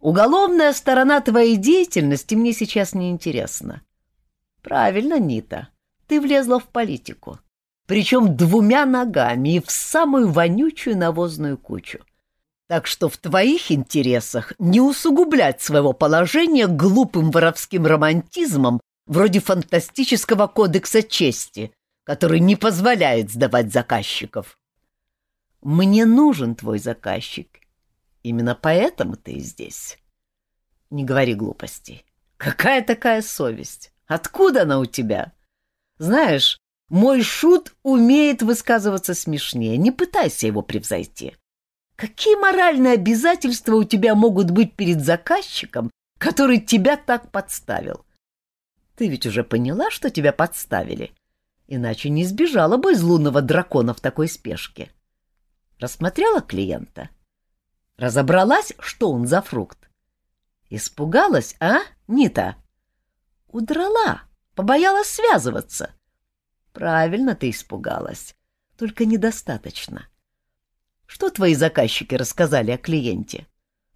Уголовная сторона твоей деятельности мне сейчас не интересна. Правильно, Нита, ты влезла в политику. Причем двумя ногами и в самую вонючую навозную кучу. Так что в твоих интересах не усугублять своего положения глупым воровским романтизмом вроде фантастического кодекса чести, который не позволяет сдавать заказчиков. Мне нужен твой заказчик. Именно поэтому ты здесь. Не говори глупостей. Какая такая совесть? Откуда она у тебя? Знаешь, мой шут умеет высказываться смешнее. Не пытайся его превзойти. Какие моральные обязательства у тебя могут быть перед заказчиком, который тебя так подставил? Ты ведь уже поняла, что тебя подставили, иначе не сбежала бы из лунного дракона в такой спешке. Рассмотрела клиента? Разобралась, что он за фрукт? Испугалась, а, Нита? Удрала, побоялась связываться. Правильно ты испугалась, только недостаточно. — что твои заказчики рассказали о клиенте?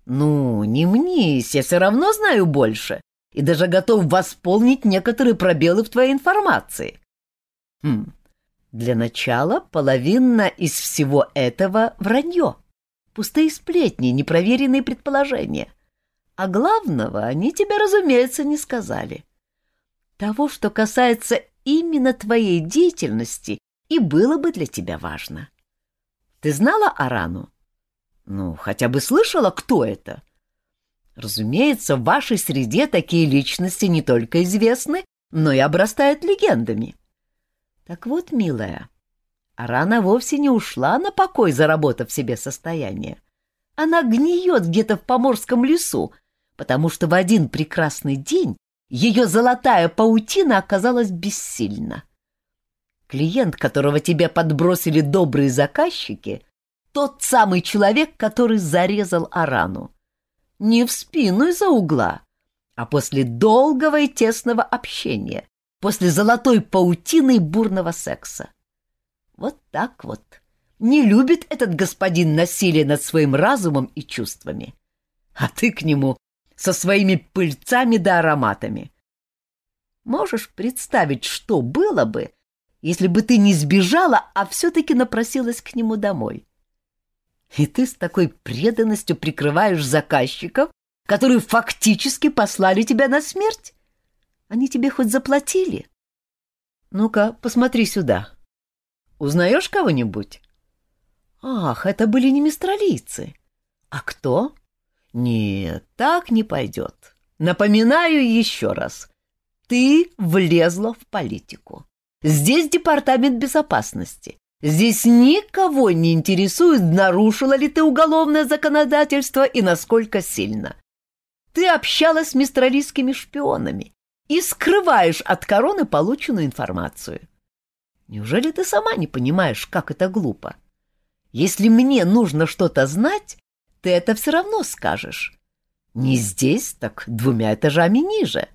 Ну, не мнись, я все равно знаю больше и даже готов восполнить некоторые пробелы в твоей информации. Хм, для начала половина из всего этого вранье. Пустые сплетни, непроверенные предположения. А главного они тебе, разумеется, не сказали. Того, что касается именно твоей деятельности, и было бы для тебя важно. Ты знала Арану? Ну, хотя бы слышала, кто это? Разумеется, в вашей среде такие личности не только известны, но и обрастают легендами. Так вот, милая, Арана вовсе не ушла на покой, заработав себе состояние. Она гниет где-то в поморском лесу, потому что в один прекрасный день ее золотая паутина оказалась бессильна. Клиент, которого тебе подбросили добрые заказчики, тот самый человек, который зарезал Арану. Не в спину из-за угла, а после долгого и тесного общения, после золотой паутины и бурного секса. Вот так вот. Не любит этот господин насилие над своим разумом и чувствами. А ты к нему со своими пыльцами да ароматами. Можешь представить, что было бы, если бы ты не сбежала, а все-таки напросилась к нему домой. И ты с такой преданностью прикрываешь заказчиков, которые фактически послали тебя на смерть? Они тебе хоть заплатили? Ну-ка, посмотри сюда. Узнаешь кого-нибудь? Ах, это были не мистралийцы. А кто? Нет, так не пойдет. Напоминаю еще раз. Ты влезла в политику. Здесь департамент безопасности. Здесь никого не интересует, нарушила ли ты уголовное законодательство и насколько сильно. Ты общалась с мистралийскими шпионами и скрываешь от короны полученную информацию. Неужели ты сама не понимаешь, как это глупо? Если мне нужно что-то знать, ты это все равно скажешь. Не здесь, так двумя этажами ниже.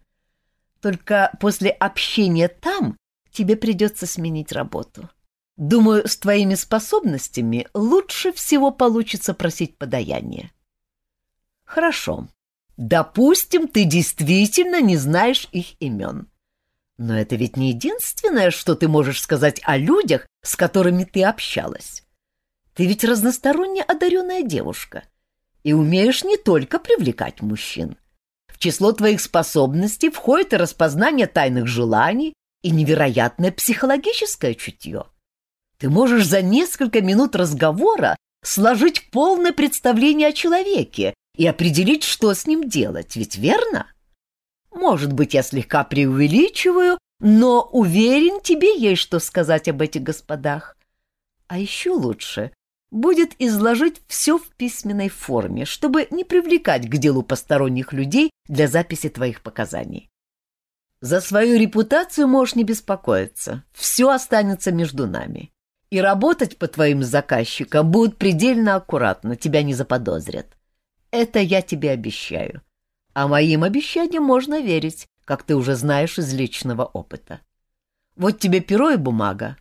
Только после общения там тебе придется сменить работу. Думаю, с твоими способностями лучше всего получится просить подаяние. Хорошо. Допустим, ты действительно не знаешь их имен. Но это ведь не единственное, что ты можешь сказать о людях, с которыми ты общалась. Ты ведь разносторонне одаренная девушка и умеешь не только привлекать мужчин. В число твоих способностей входит и распознание тайных желаний, и невероятное психологическое чутье. Ты можешь за несколько минут разговора сложить полное представление о человеке и определить, что с ним делать, ведь верно? Может быть, я слегка преувеличиваю, но уверен, тебе есть что сказать об этих господах. А еще лучше будет изложить все в письменной форме, чтобы не привлекать к делу посторонних людей для записи твоих показаний. За свою репутацию можешь не беспокоиться, все останется между нами. И работать по твоим заказчикам будут предельно аккуратно, тебя не заподозрят. Это я тебе обещаю. А моим обещаниям можно верить, как ты уже знаешь из личного опыта. Вот тебе перо и бумага.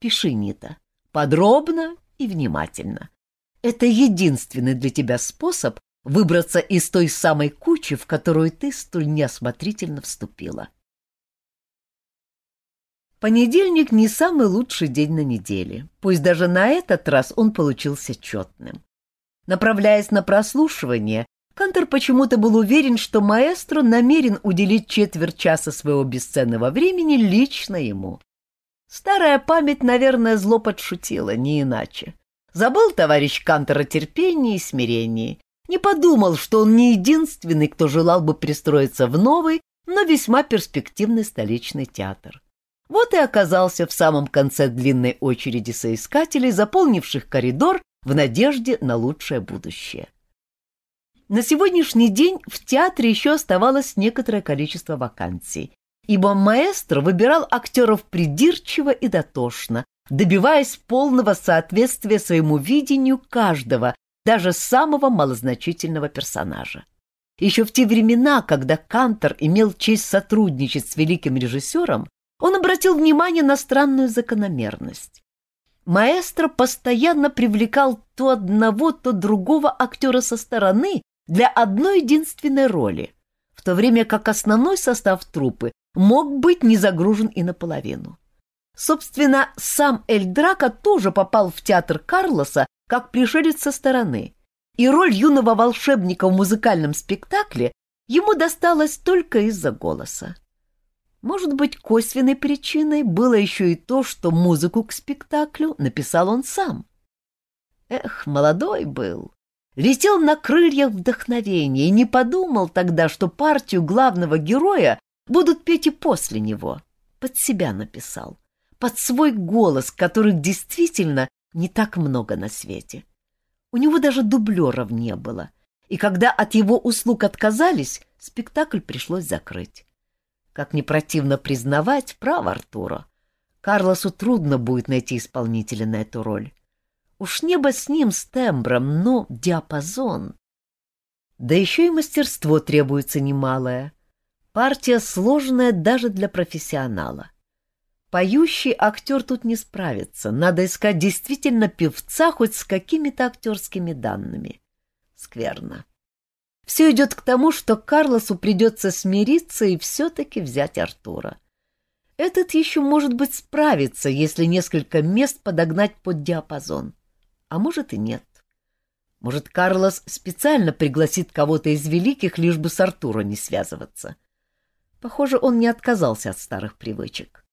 Пиши, Нита, подробно и внимательно. Это единственный для тебя способ выбраться из той самой кучи, в которую ты столь неосмотрительно вступила. Понедельник не самый лучший день на неделе, пусть даже на этот раз он получился четным. Направляясь на прослушивание, Кантер почему-то был уверен, что маэстро намерен уделить четверть часа своего бесценного времени лично ему. Старая память, наверное, зло подшутила, не иначе. Забыл товарищ Кантер о терпении и смирении. Не подумал, что он не единственный, кто желал бы пристроиться в новый, но весьма перспективный столичный театр. Вот и оказался в самом конце длинной очереди соискателей, заполнивших коридор в надежде на лучшее будущее. На сегодняшний день в театре еще оставалось некоторое количество вакансий, ибо маэстро выбирал актеров придирчиво и дотошно, добиваясь полного соответствия своему видению каждого, даже самого малозначительного персонажа. Еще в те времена, когда Кантор имел честь сотрудничать с великим режиссером, он обратил внимание на странную закономерность. Маэстро постоянно привлекал то одного, то другого актера со стороны для одной единственной роли, в то время как основной состав труппы мог быть не загружен и наполовину. Собственно, сам Эль Драко тоже попал в театр Карлоса как пришелец со стороны, и роль юного волшебника в музыкальном спектакле ему досталась только из-за голоса. Может быть, косвенной причиной было еще и то, что музыку к спектаклю написал он сам. Эх, молодой был, летел на крыльях вдохновения и не подумал тогда, что партию главного героя будут петь и после него. Под себя написал, под свой голос, которых действительно не так много на свете. У него даже дублеров не было, и когда от его услуг отказались, спектакль пришлось закрыть. Как не противно признавать, право Артура, Карлосу трудно будет найти исполнителя на эту роль. Уж небо с ним, с тембром, но диапазон. Да еще и мастерство требуется немалое. Партия сложная даже для профессионала. Поющий актер тут не справится. Надо искать действительно певца хоть с какими-то актерскими данными. Скверно. Все идет к тому, что Карлосу придется смириться и все-таки взять Артура. Этот еще, может быть, справится, если несколько мест подогнать под диапазон а может и нет. Может, Карлос специально пригласит кого-то из великих, лишь бы с Артура не связываться. Похоже, он не отказался от старых привычек.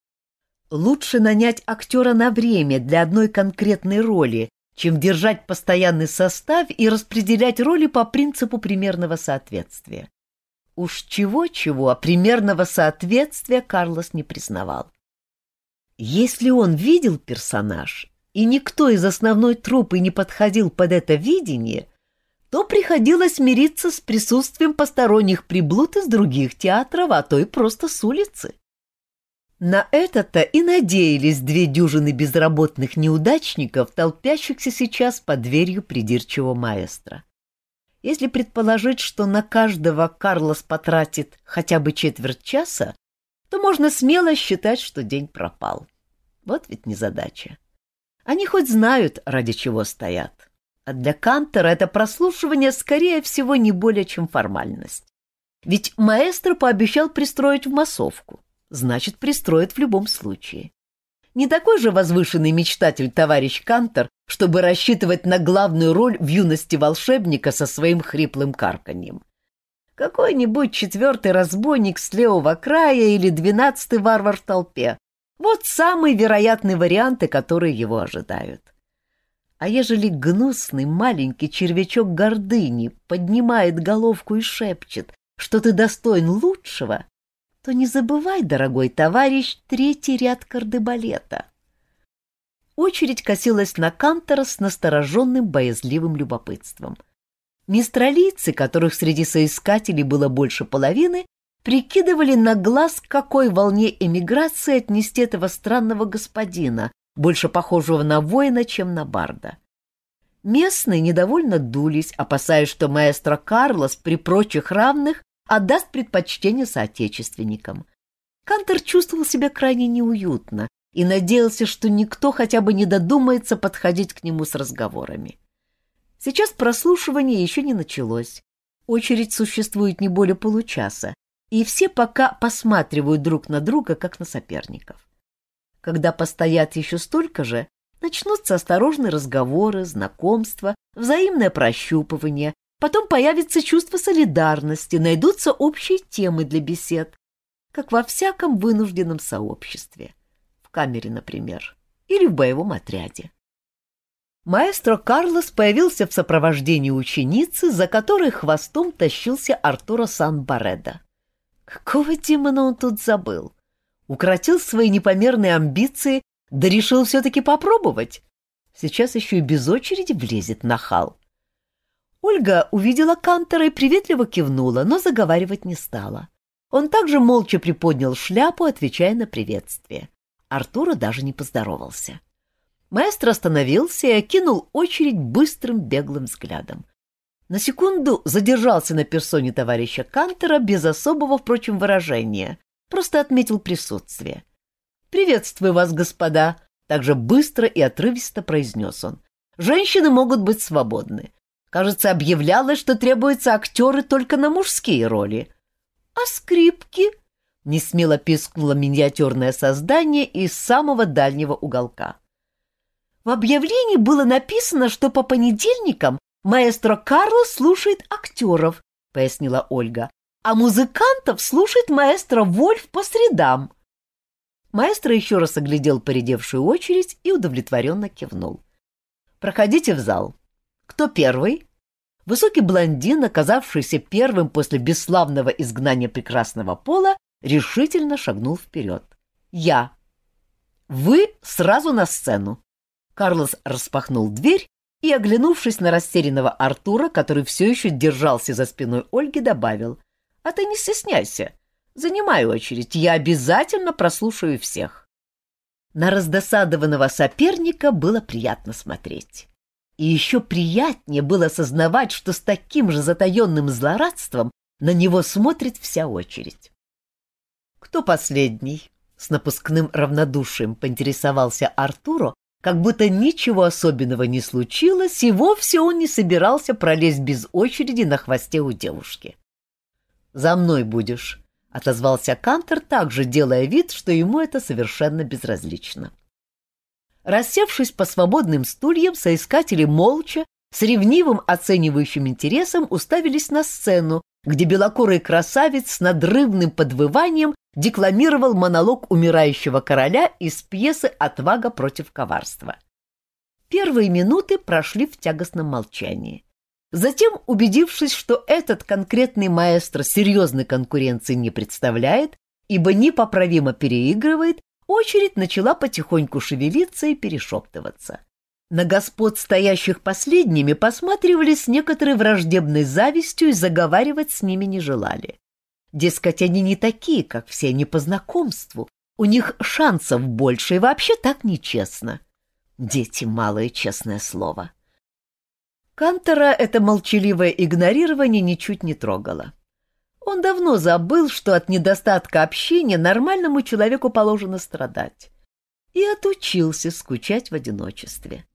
Лучше нанять актера на время для одной конкретной роли, чем держать постоянный состав и распределять роли по принципу примерного соответствия. Уж чего-чего, а примерного соответствия Карлос не признавал. Если он видел персонаж, и никто из основной труппы не подходил под это видение, то приходилось мириться с присутствием посторонних приблуд из других театров, а то и просто с улицы. На это-то и надеялись две дюжины безработных неудачников, толпящихся сейчас под дверью придирчивого маэстро. Если предположить, что на каждого Карлос потратит хотя бы четверть часа, то можно смело считать, что день пропал. Вот ведь незадача. Они хоть знают, ради чего стоят. А для Кантера это прослушивание, скорее всего, не более чем формальность. Ведь маэстро пообещал пристроить в массовку значит, пристроит в любом случае. Не такой же возвышенный мечтатель товарищ Кантер, чтобы рассчитывать на главную роль в юности волшебника со своим хриплым карканьем. Какой-нибудь четвертый разбойник с левого края или двенадцатый варвар в толпе. Вот самые вероятные варианты, которые его ожидают. А ежели гнусный маленький червячок гордыни поднимает головку и шепчет, что ты достоин лучшего, то не забывай, дорогой товарищ, третий ряд кардебалета. Очередь косилась на Кантора с настороженным боязливым любопытством. Мистралийцы, которых среди соискателей было больше половины, прикидывали на глаз, к какой волне эмиграции отнести этого странного господина, больше похожего на воина, чем на барда. Местные недовольно дулись, опасаясь, что маэстро Карлос при прочих равных отдаст предпочтение соотечественникам. Кантер чувствовал себя крайне неуютно и надеялся, что никто хотя бы не додумается подходить к нему с разговорами. Сейчас прослушивание еще не началось. Очередь существует не более получаса, и все пока посматривают друг на друга, как на соперников. Когда постоят еще столько же, начнутся осторожные разговоры, знакомства, взаимное прощупывание, Потом появится чувство солидарности, найдутся общие темы для бесед, как во всяком вынужденном сообществе. В камере, например, или в боевом отряде. Маэстро Карлос появился в сопровождении ученицы, за которой хвостом тащился Артуро Сан-Бареда. Какого демона он тут забыл? Укротил свои непомерные амбиции, да решил все-таки попробовать. Сейчас еще и без очереди влезет на хал. Ольга увидела Кантера и приветливо кивнула, но заговаривать не стала. Он также молча приподнял шляпу, отвечая на приветствие. Артура даже не поздоровался. Маэстро остановился и окинул очередь быстрым беглым взглядом. На секунду задержался на персоне товарища Кантера без особого, впрочем, выражения, просто отметил присутствие. «Приветствую вас, господа!» — также быстро и отрывисто произнес он. «Женщины могут быть свободны. Кажется, объявлялось, что требуются актеры только на мужские роли. А скрипки? Несмело пискнуло миниатюрное создание из самого дальнего уголка. В объявлении было написано, что по понедельникам маэстро Карло слушает актеров, пояснила Ольга, а музыкантов слушает маэстро Вольф по средам. Маэстро еще раз оглядел поредевшую очередь и удовлетворенно кивнул. «Проходите в зал. Кто первый? Высокий блондин, оказавшийся первым после бесславного изгнания прекрасного пола, решительно шагнул вперед. «Я». «Вы сразу на сцену». Карлос распахнул дверь и, оглянувшись на растерянного Артура, который все еще держался за спиной Ольги, добавил. «А ты не стесняйся. Занимай очередь. Я обязательно прослушаю всех». На раздосадованного соперника было приятно смотреть. И еще приятнее было осознавать, что с таким же затаенным злорадством на него смотрит вся очередь. «Кто последний?» — с напускным равнодушием поинтересовался Артуро, как будто ничего особенного не случилось, и вовсе он не собирался пролезть без очереди на хвосте у девушки. «За мной будешь», — отозвался Кантер, также делая вид, что ему это совершенно безразлично. Рассевшись по свободным стульям, соискатели молча, с ревнивым оценивающим интересом уставились на сцену, где белокурый красавец с надрывным подвыванием декламировал монолог умирающего короля из пьесы «Отвага против коварства». Первые минуты прошли в тягостном молчании. Затем, убедившись, что этот конкретный маэстро серьезной конкуренции не представляет, ибо непоправимо переигрывает, очередь начала потихоньку шевелиться и перешептываться. На господ, стоящих последними, посматривали с некоторой враждебной завистью и заговаривать с ними не желали. Дескать, они не такие, как все, не по знакомству. У них шансов больше, и вообще так нечестно. Дети малое честное слово. Кантора это молчаливое игнорирование ничуть не трогало. Он давно забыл, что от недостатка общения нормальному человеку положено страдать. И отучился скучать в одиночестве.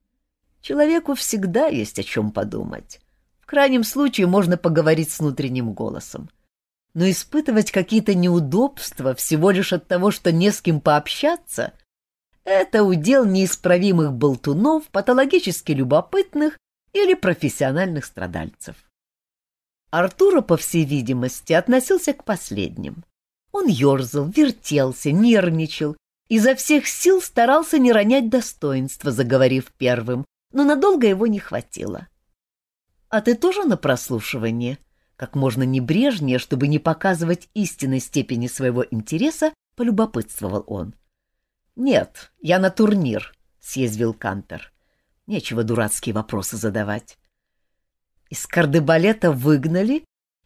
Человеку всегда есть о чем подумать. В крайнем случае можно поговорить с внутренним голосом. Но испытывать какие-то неудобства всего лишь от того, что не с кем пообщаться, это удел неисправимых болтунов, патологически любопытных или профессиональных страдальцев. Артура, по всей видимости, относился к последним. Он ерзал, вертелся, нервничал, изо всех сил старался не ронять достоинства, заговорив первым, но надолго его не хватило. «А ты тоже на прослушивание?» Как можно небрежнее, чтобы не показывать истинной степени своего интереса, полюбопытствовал он. «Нет, я на турнир», — съязвил Кантер. «Нечего дурацкие вопросы задавать». «Из кардебалета выгнали?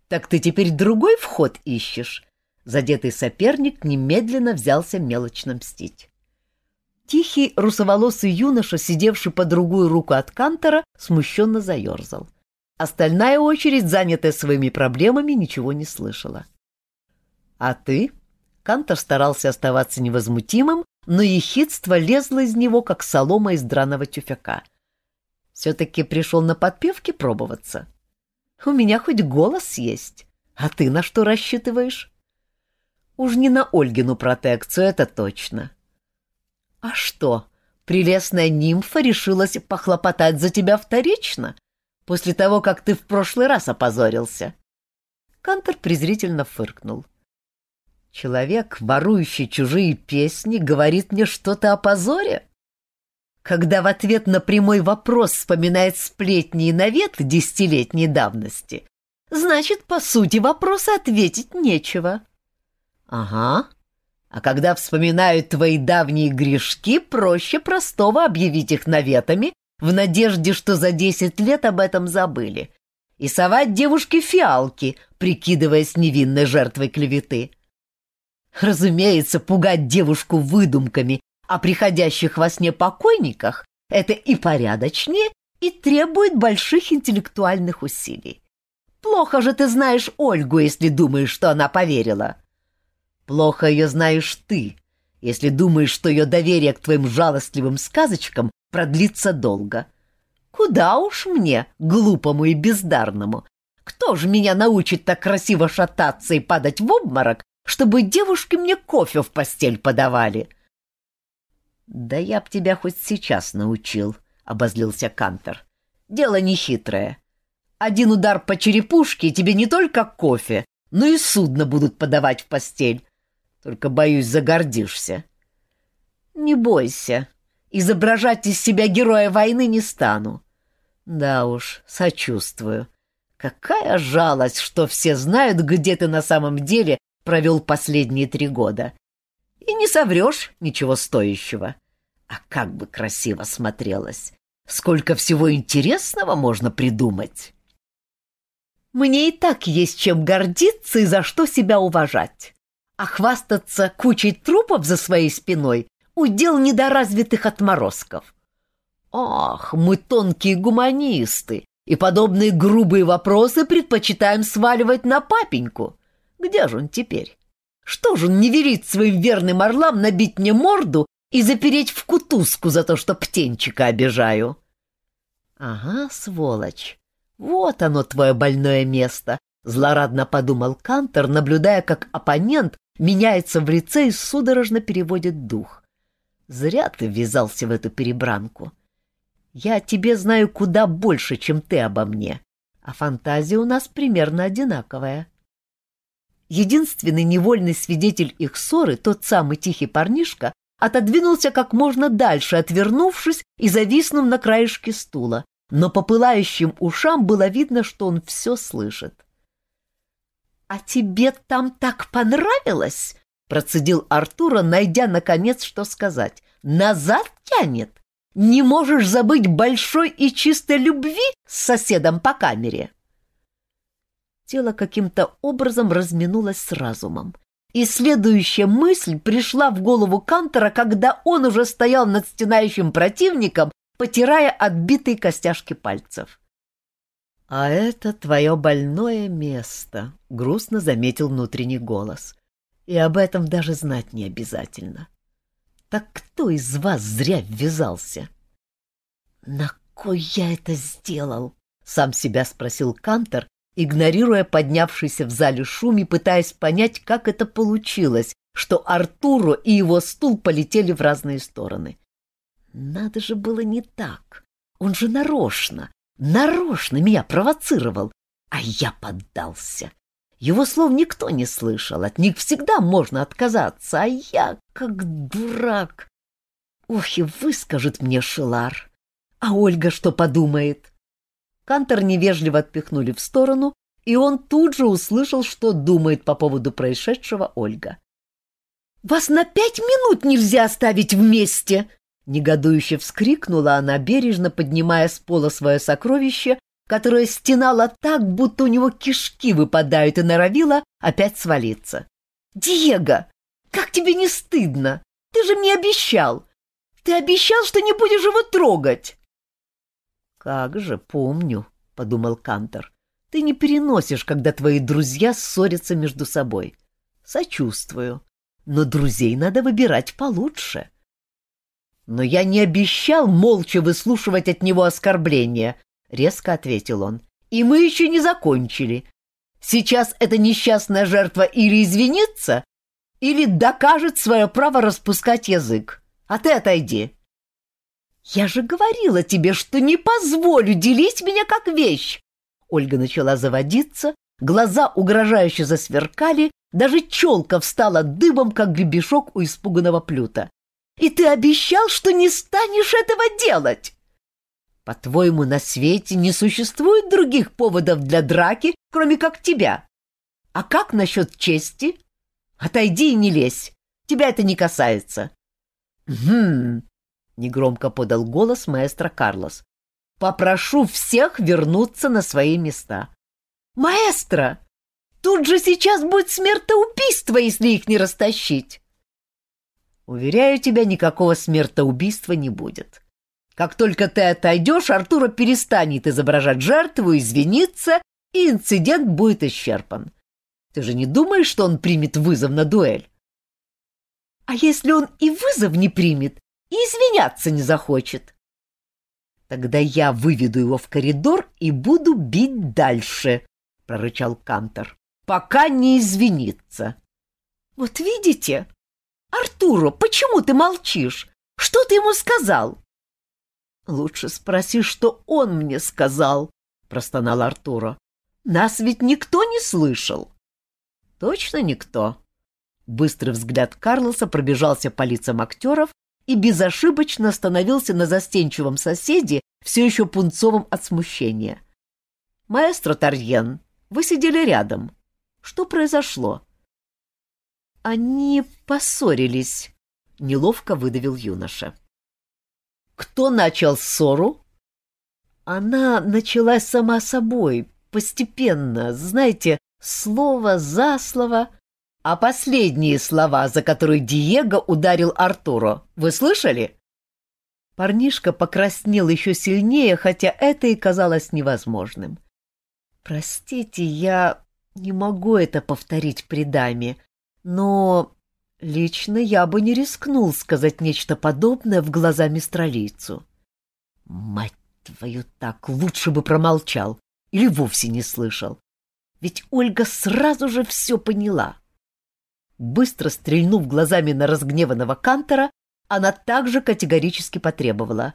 Так ты теперь другой вход ищешь?» Задетый соперник немедленно взялся мелочно мстить. Тихий русоволосый юноша, сидевший по другую руку от Кантора, смущенно заерзал. Остальная очередь, занятая своими проблемами, ничего не слышала. «А ты?» Кантор старался оставаться невозмутимым, но ехидство лезло из него, как солома из драного тюфяка. «Все-таки пришел на подпевки пробоваться. У меня хоть голос есть, а ты на что рассчитываешь?» «Уж не на Ольгину протекцию, это точно. «А что, прелестная нимфа решилась похлопотать за тебя вторично, после того, как ты в прошлый раз опозорился?» Кантор презрительно фыркнул. «Человек, ворующий чужие песни, говорит мне что-то о позоре?» Когда в ответ на прямой вопрос вспоминает сплетни и навет десятилетней давности, значит, по сути вопроса ответить нечего. «Ага», а когда вспоминают твои давние грешки, проще простого объявить их наветами в надежде, что за десять лет об этом забыли, и совать девушке фиалки, прикидываясь невинной жертвой клеветы. Разумеется, пугать девушку выдумками о приходящих во сне покойниках — это и порядочнее, и требует больших интеллектуальных усилий. Плохо же ты знаешь Ольгу, если думаешь, что она поверила. Плохо ее знаешь ты, если думаешь, что ее доверие к твоим жалостливым сказочкам продлится долго. Куда уж мне, глупому и бездарному? Кто же меня научит так красиво шататься и падать в обморок, чтобы девушки мне кофе в постель подавали? Да я б тебя хоть сейчас научил, — обозлился Кантор. Дело нехитрое. Один удар по черепушке, и тебе не только кофе, но и судно будут подавать в постель. Только, боюсь, загордишься. Не бойся. Изображать из себя героя войны не стану. Да уж, сочувствую. Какая жалость, что все знают, где ты на самом деле провел последние три года. И не соврешь ничего стоящего. А как бы красиво смотрелось. Сколько всего интересного можно придумать. Мне и так есть чем гордиться и за что себя уважать а хвастаться кучей трупов за своей спиной — удел недоразвитых отморозков. Ах, мы тонкие гуманисты, и подобные грубые вопросы предпочитаем сваливать на папеньку. Где же он теперь? Что же он не верит своим верным орлам набить мне морду и запереть в кутузку за то, что птенчика обижаю? Ага, сволочь, вот оно твое больное место, злорадно подумал Кантор, наблюдая, как оппонент меняется в лице и судорожно переводит дух. Зря ты ввязался в эту перебранку. Я о тебе знаю куда больше, чем ты обо мне, а фантазия у нас примерно одинаковая. Единственный невольный свидетель их ссоры, тот самый тихий парнишка, отодвинулся как можно дальше, отвернувшись и зависнув на краешке стула, но по пылающим ушам было видно, что он все слышит. «А тебе там так понравилось?» — процедил Артура, найдя, наконец, что сказать. «Назад тянет? Не можешь забыть большой и чистой любви с соседом по камере?» Тело каким-то образом разминулось с разумом. И следующая мысль пришла в голову Кантера, когда он уже стоял над стенающим противником, потирая отбитые костяшки пальцев. «А это твое больное место», — грустно заметил внутренний голос. «И об этом даже знать не обязательно. Так кто из вас зря ввязался?» «На кой я это сделал?» — сам себя спросил Кантор, игнорируя поднявшийся в зале шум и пытаясь понять, как это получилось, что Артуру и его стул полетели в разные стороны. Надо же было не так. Он же нарочно, Нарочно меня провоцировал, а я поддался. Его слов никто не слышал, от них всегда можно отказаться, а я как дурак. Ох, и выскажет мне Шилар. А Ольга что подумает? Кантор невежливо отпихнули в сторону, и он тут же услышал, что думает по поводу происшедшего Ольга. «Вас на пять минут нельзя оставить вместе!» Негодующе вскрикнула она, бережно поднимая с пола свое сокровище, которое стенало так, будто у него кишки выпадают, и норовила опять свалиться. «Диего, как тебе не стыдно? Ты же мне обещал! Ты обещал, что не будешь его трогать!» «Как же, помню», — подумал Кантор. «Ты не переносишь, когда твои друзья ссорятся между собой. Сочувствую. Но друзей надо выбирать получше». «Но я не обещал молча выслушивать от него оскорбления», — резко ответил он. «И мы еще не закончили. Сейчас эта несчастная жертва или извинится, или докажет свое право распускать язык. А ты отойди». «Я же говорила тебе, что не позволю делить меня как вещь!» Ольга начала заводиться, глаза угрожающе засверкали, даже челка встала дыбом, как гребешок у испуганного плюта. И ты обещал, что не станешь этого делать. По-твоему, на свете не существует других поводов для драки, кроме как тебя? А как насчет чести? Отойди и не лезь. Тебя это не касается. Хм, негромко подал голос маэстро Карлос. Попрошу всех вернуться на свои места. Маэстро, тут же сейчас будет смертоубийство, если их не растащить. Уверяю тебя, никакого смертоубийства не будет. Как только ты отойдешь, Артура перестанет изображать жертву, извиниться, и инцидент будет исчерпан. Ты же не думаешь, что он примет вызов на дуэль? А если он и вызов не примет, и извиняться не захочет? Тогда я выведу его в коридор и буду бить дальше, — прорычал Кантор, — пока не извинится. Вот видите, «Артуро, почему ты молчишь? Что ты ему сказал?» «Лучше спроси, что он мне сказал», — простонал Артуро. «Нас ведь никто не слышал». «Точно никто?» Быстрый взгляд Карлоса пробежался по лицам актеров и безошибочно остановился на застенчивом соседе, все еще пунцовом от смущения. «Маэстро Тарьен, вы сидели рядом. Что произошло?» «Они поссорились», — неловко выдавил юноша. «Кто начал ссору?» «Она началась сама собой, постепенно, знаете, слово за слово. А последние слова, за которые Диего ударил Артуро, вы слышали?» Парнишка покраснел еще сильнее, хотя это и казалось невозможным. «Простите, я не могу это повторить при даме», но лично я бы не рискнул сказать нечто подобное в глаза мистралийцу. Мать твою так, лучше бы промолчал или вовсе не слышал. Ведь Ольга сразу же все поняла. Быстро стрельнув глазами на разгневанного Кантора, она также категорически потребовала.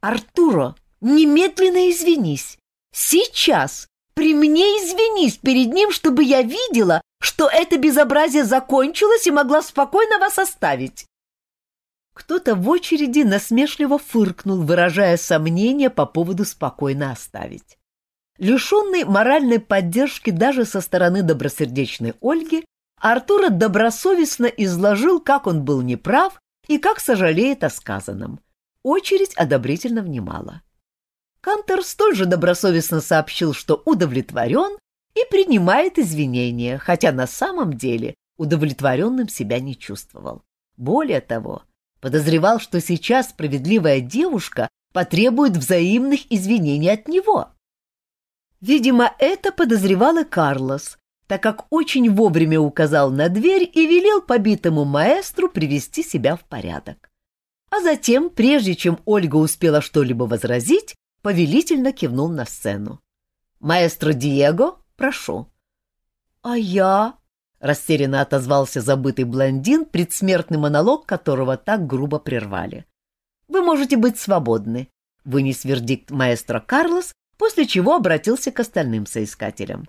«Артуро, немедленно извинись! Сейчас! При мне извинись перед ним, чтобы я видела, что это безобразие закончилось и могла спокойно вас оставить. Кто-то в очереди насмешливо фыркнул, выражая сомнение по поводу спокойно оставить. Лишенный моральной поддержки даже со стороны добросердечной Ольги, Артура добросовестно изложил, как он был неправ и как сожалеет о сказанном. Очередь одобрительно внимала. Кантер столь же добросовестно сообщил, что удовлетворен и принимает извинения, хотя на самом деле удовлетворенным себя не чувствовал. Более того, подозревал, что сейчас справедливая девушка потребует взаимных извинений от него. Видимо, это подозревал и Карлос, так как очень вовремя указал на дверь и велел побитому маэстру привести себя в порядок. А затем, прежде чем Ольга успела что-либо возразить, повелительно кивнул на сцену. «Маэстро Диего, прошу». «А я?» — растерянно отозвался забытый блондин, предсмертный монолог которого так грубо прервали. «Вы можете быть свободны», — вынес вердикт маэстро Карлос, после чего обратился к остальным соискателям.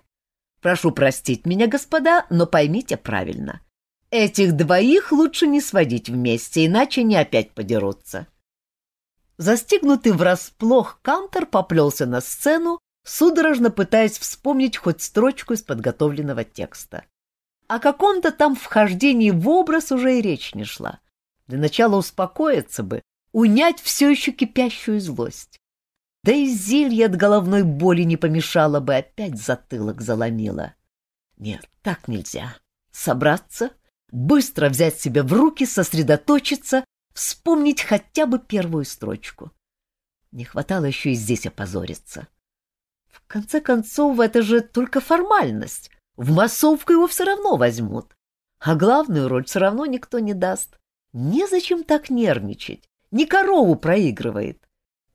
Прошу простить меня, господа, но поймите правильно. Этих двоих лучше не сводить вместе, иначе они опять подерутся. Застигнутый врасплох Кантор поплелся на сцену, судорожно пытаясь вспомнить хоть строчку из подготовленного текста. О каком-то там вхождении в образ уже и речь не шла. Для начала успокоиться бы, унять все еще кипящую злость. Да и зелье от головной боли не помешало бы, опять затылок заломило. Нет, так нельзя. Собраться, быстро взять себя в руки, сосредоточиться, вспомнить хотя бы первую строчку. Не хватало еще и здесь опозориться. В конце концов, это же только формальность. В массовку его все равно возьмут. А главную роль все равно никто не даст. Незачем так нервничать. Не корову проигрывает.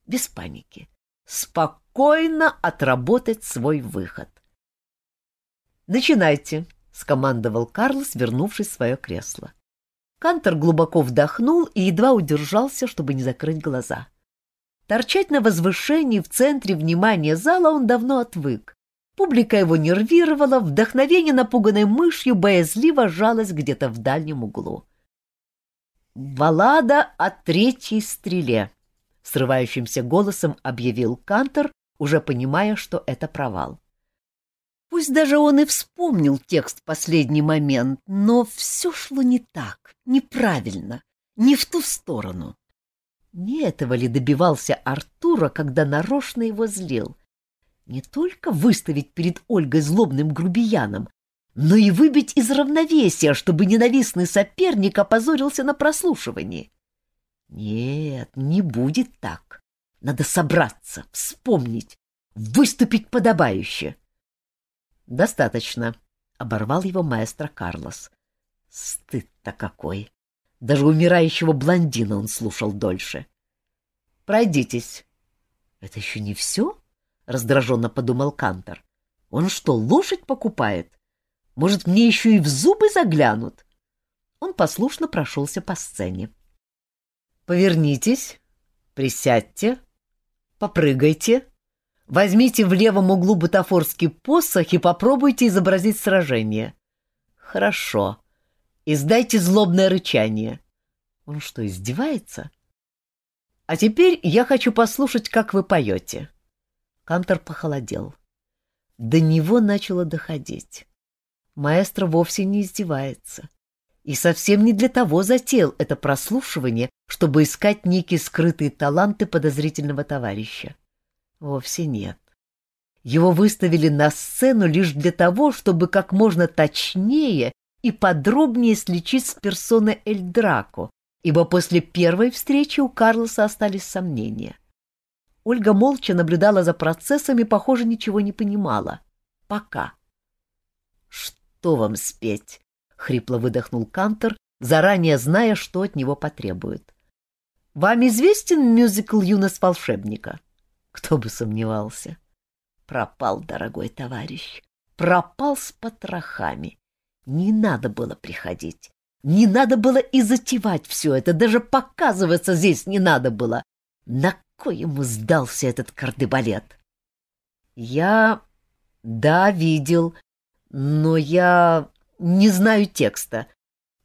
Без паники спокойно отработать свой выход. «Начинайте», — скомандовал Карлос, вернувшись в свое кресло. Кантор глубоко вдохнул и едва удержался, чтобы не закрыть глаза. Торчать на возвышении в центре внимания зала он давно отвык. Публика его нервировала, вдохновение напуганной мышью боязливо жалось где-то в дальнем углу. Баллада о третьей стреле срывающимся голосом объявил Кантор, уже понимая, что это провал. Пусть даже он и вспомнил текст в последний момент, но все шло не так, неправильно, не в ту сторону. Не этого ли добивался Артура, когда нарочно его злил? Не только выставить перед Ольгой злобным грубияном, но и выбить из равновесия, чтобы ненавистный соперник опозорился на прослушивании. Нет, не будет так. Надо собраться, вспомнить, выступить подобающе. Достаточно, оборвал его маэстро Карлос. Стыд-то какой! Даже умирающего блондина он слушал дольше. Пройдитесь. Это еще не все? Раздраженно подумал Кантор. Он что, лошадь покупает? Может, мне еще и в зубы заглянут? Он послушно прошелся по сцене. Повернитесь, присядьте, попрыгайте, возьмите в левом углу бутафорский посох и попробуйте изобразить сражение. Хорошо. Издайте злобное рычание. Он что, издевается? А теперь я хочу послушать, как вы поете. Кантор похолодел. До него начало доходить. Маэстро вовсе не издевается. И совсем не для того затеял это прослушивание, чтобы искать некие скрытые таланты подозрительного товарища. Вовсе нет. Его выставили на сцену лишь для того, чтобы как можно точнее и подробнее сличить с персоной Эль Драко, ибо после первой встречи у Карлоса остались сомнения. Ольга молча наблюдала за процессом и, похоже, ничего не понимала. Пока. «Что вам спеть?» хрипло выдохнул Кантер, заранее зная, что от него потребует. Вам известен мюзикл «Юность волшебника»? Кто бы сомневался. Пропал, дорогой товарищ, пропал с потрохами. Не надо было приходить. Не надо было и затевать все это, даже показываться здесь не надо было. На кой ему сдался этот кардебалет? Я... да, видел, но я... Не знаю текста.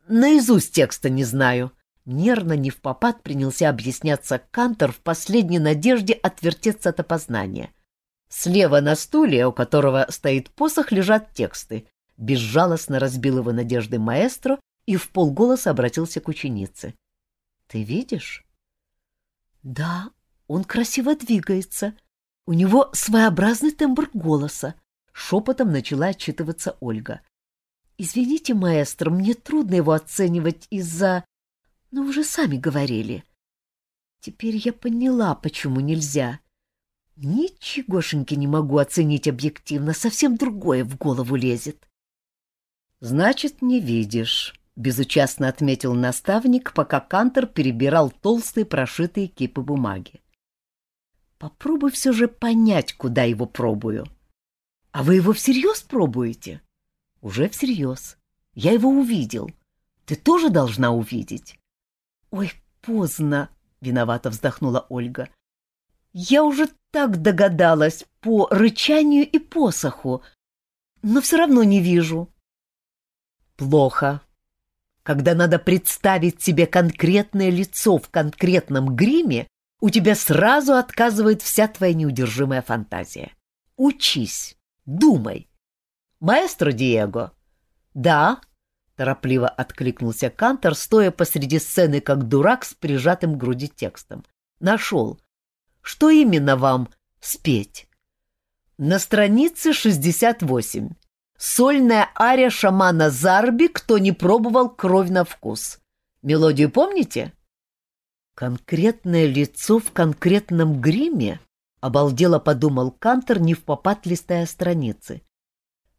Наизусть текста не знаю. Нервно не в попад принялся объясняться Кантор в последней надежде отвертеться от опознания. Слева на стуле, у которого стоит посох, лежат тексты. Безжалостно разбил его надежды маэстро и в полголоса обратился к ученице. «Ты видишь?» «Да, он красиво двигается. У него своеобразный тембр голоса», — шепотом начала отчитываться Ольга. «Извините, маэстро, мне трудно его оценивать из-за... Ну, вы же сами говорили. Теперь я поняла, почему нельзя. Ничегошеньки не могу оценить объективно, совсем другое в голову лезет». «Значит, не видишь», — безучастно отметил наставник, пока Кантор перебирал толстые прошитые кипы бумаги. «Попробуй все же понять, куда его пробую». «А вы его всерьез пробуете?» «Уже всерьез. Я его увидел. Ты тоже должна увидеть». «Ой, поздно», — виновато вздохнула Ольга. «Я уже так догадалась по рычанию и посоху, но все равно не вижу». «Плохо», когда надо представить себе конкретное лицо в конкретном гриме, у тебя сразу отказывает вся твоя неудержимая фантазия. Учись, думай. Маэстро Диего. Да, торопливо откликнулся Кантор, стоя посреди сцены как дурак с прижатым к груди текстом. Нашел. Что именно вам спеть? На странице 68. Сольная ария шамана Зарби «Кто не пробовал кровь на вкус». Мелодию помните? Конкретное лицо в конкретном гриме? Обалдело подумал Кантер, не в попад листая страницы.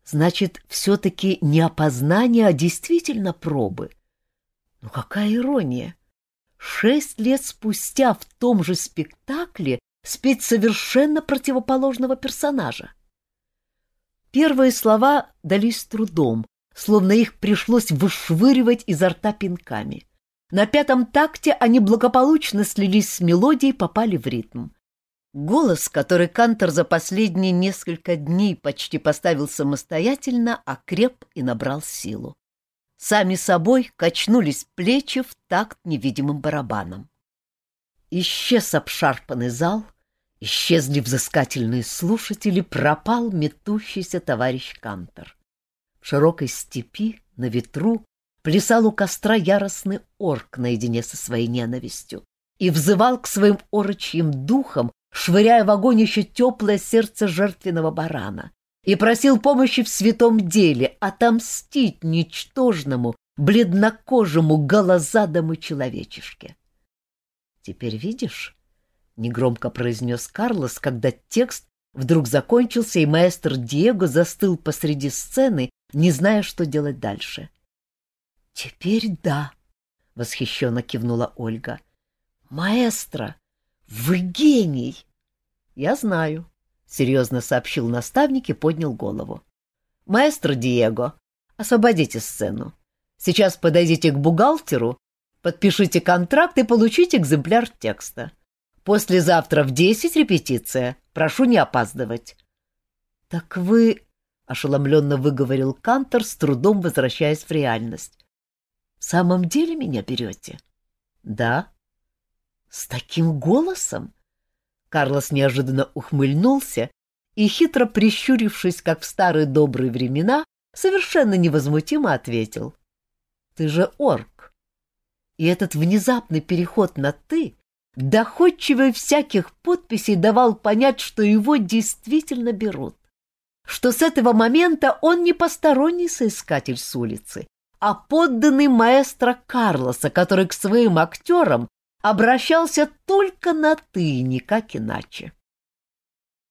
Значит, все-таки не опознание, а действительно пробы. Ну какая ирония! Шесть лет спустя в том же спектакле спеть совершенно противоположного персонажа. Первые слова дались трудом, словно их пришлось вышвыривать изо рта пинками. На пятом такте они благополучно слились с мелодией и попали в ритм. Голос, который Кантор за последние несколько дней почти поставил самостоятельно, окреп и набрал силу. Сами собой качнулись плечи в такт невидимым барабаном. Исчез обшарпанный зал — Исчезли взыскательные слушатели, пропал метущийся товарищ Кантор. В широкой степи, на ветру, плясал у костра яростный орк наедине со своей ненавистью и взывал к своим орочьим духам, швыряя в огонь еще теплое сердце жертвенного барана, и просил помощи в святом деле отомстить ничтожному, бледнокожему, голозадому человечешке. Теперь видишь, негромко произнес Карлос, когда текст вдруг закончился, и маэстро Диего застыл посреди сцены, не зная, что делать дальше. «Теперь да», — восхищенно кивнула Ольга. «Маэстро, вы гений!» «Я знаю», — серьезно сообщил наставник и поднял голову. «Маэстро Диего, освободите сцену. Сейчас подойдите к бухгалтеру, подпишите контракт и получите экземпляр текста. Послезавтра в десять репетиция. Прошу не опаздывать. — Так вы... — ошеломленно выговорил Кантор, с трудом возвращаясь в реальность. — В самом деле меня берете? — Да. — С таким голосом? Карлос неожиданно ухмыльнулся и, хитро прищурившись, как в старые добрые времена, совершенно невозмутимо ответил. — Ты же орк. И этот внезапный переход на «ты» доходчивый всяких подписей давал понять, что его действительно берут, что с этого момента он не посторонний соискатель с улицы, а подданный маэстро Карлоса, который к своим актерам обращался только на «ты», никак иначе.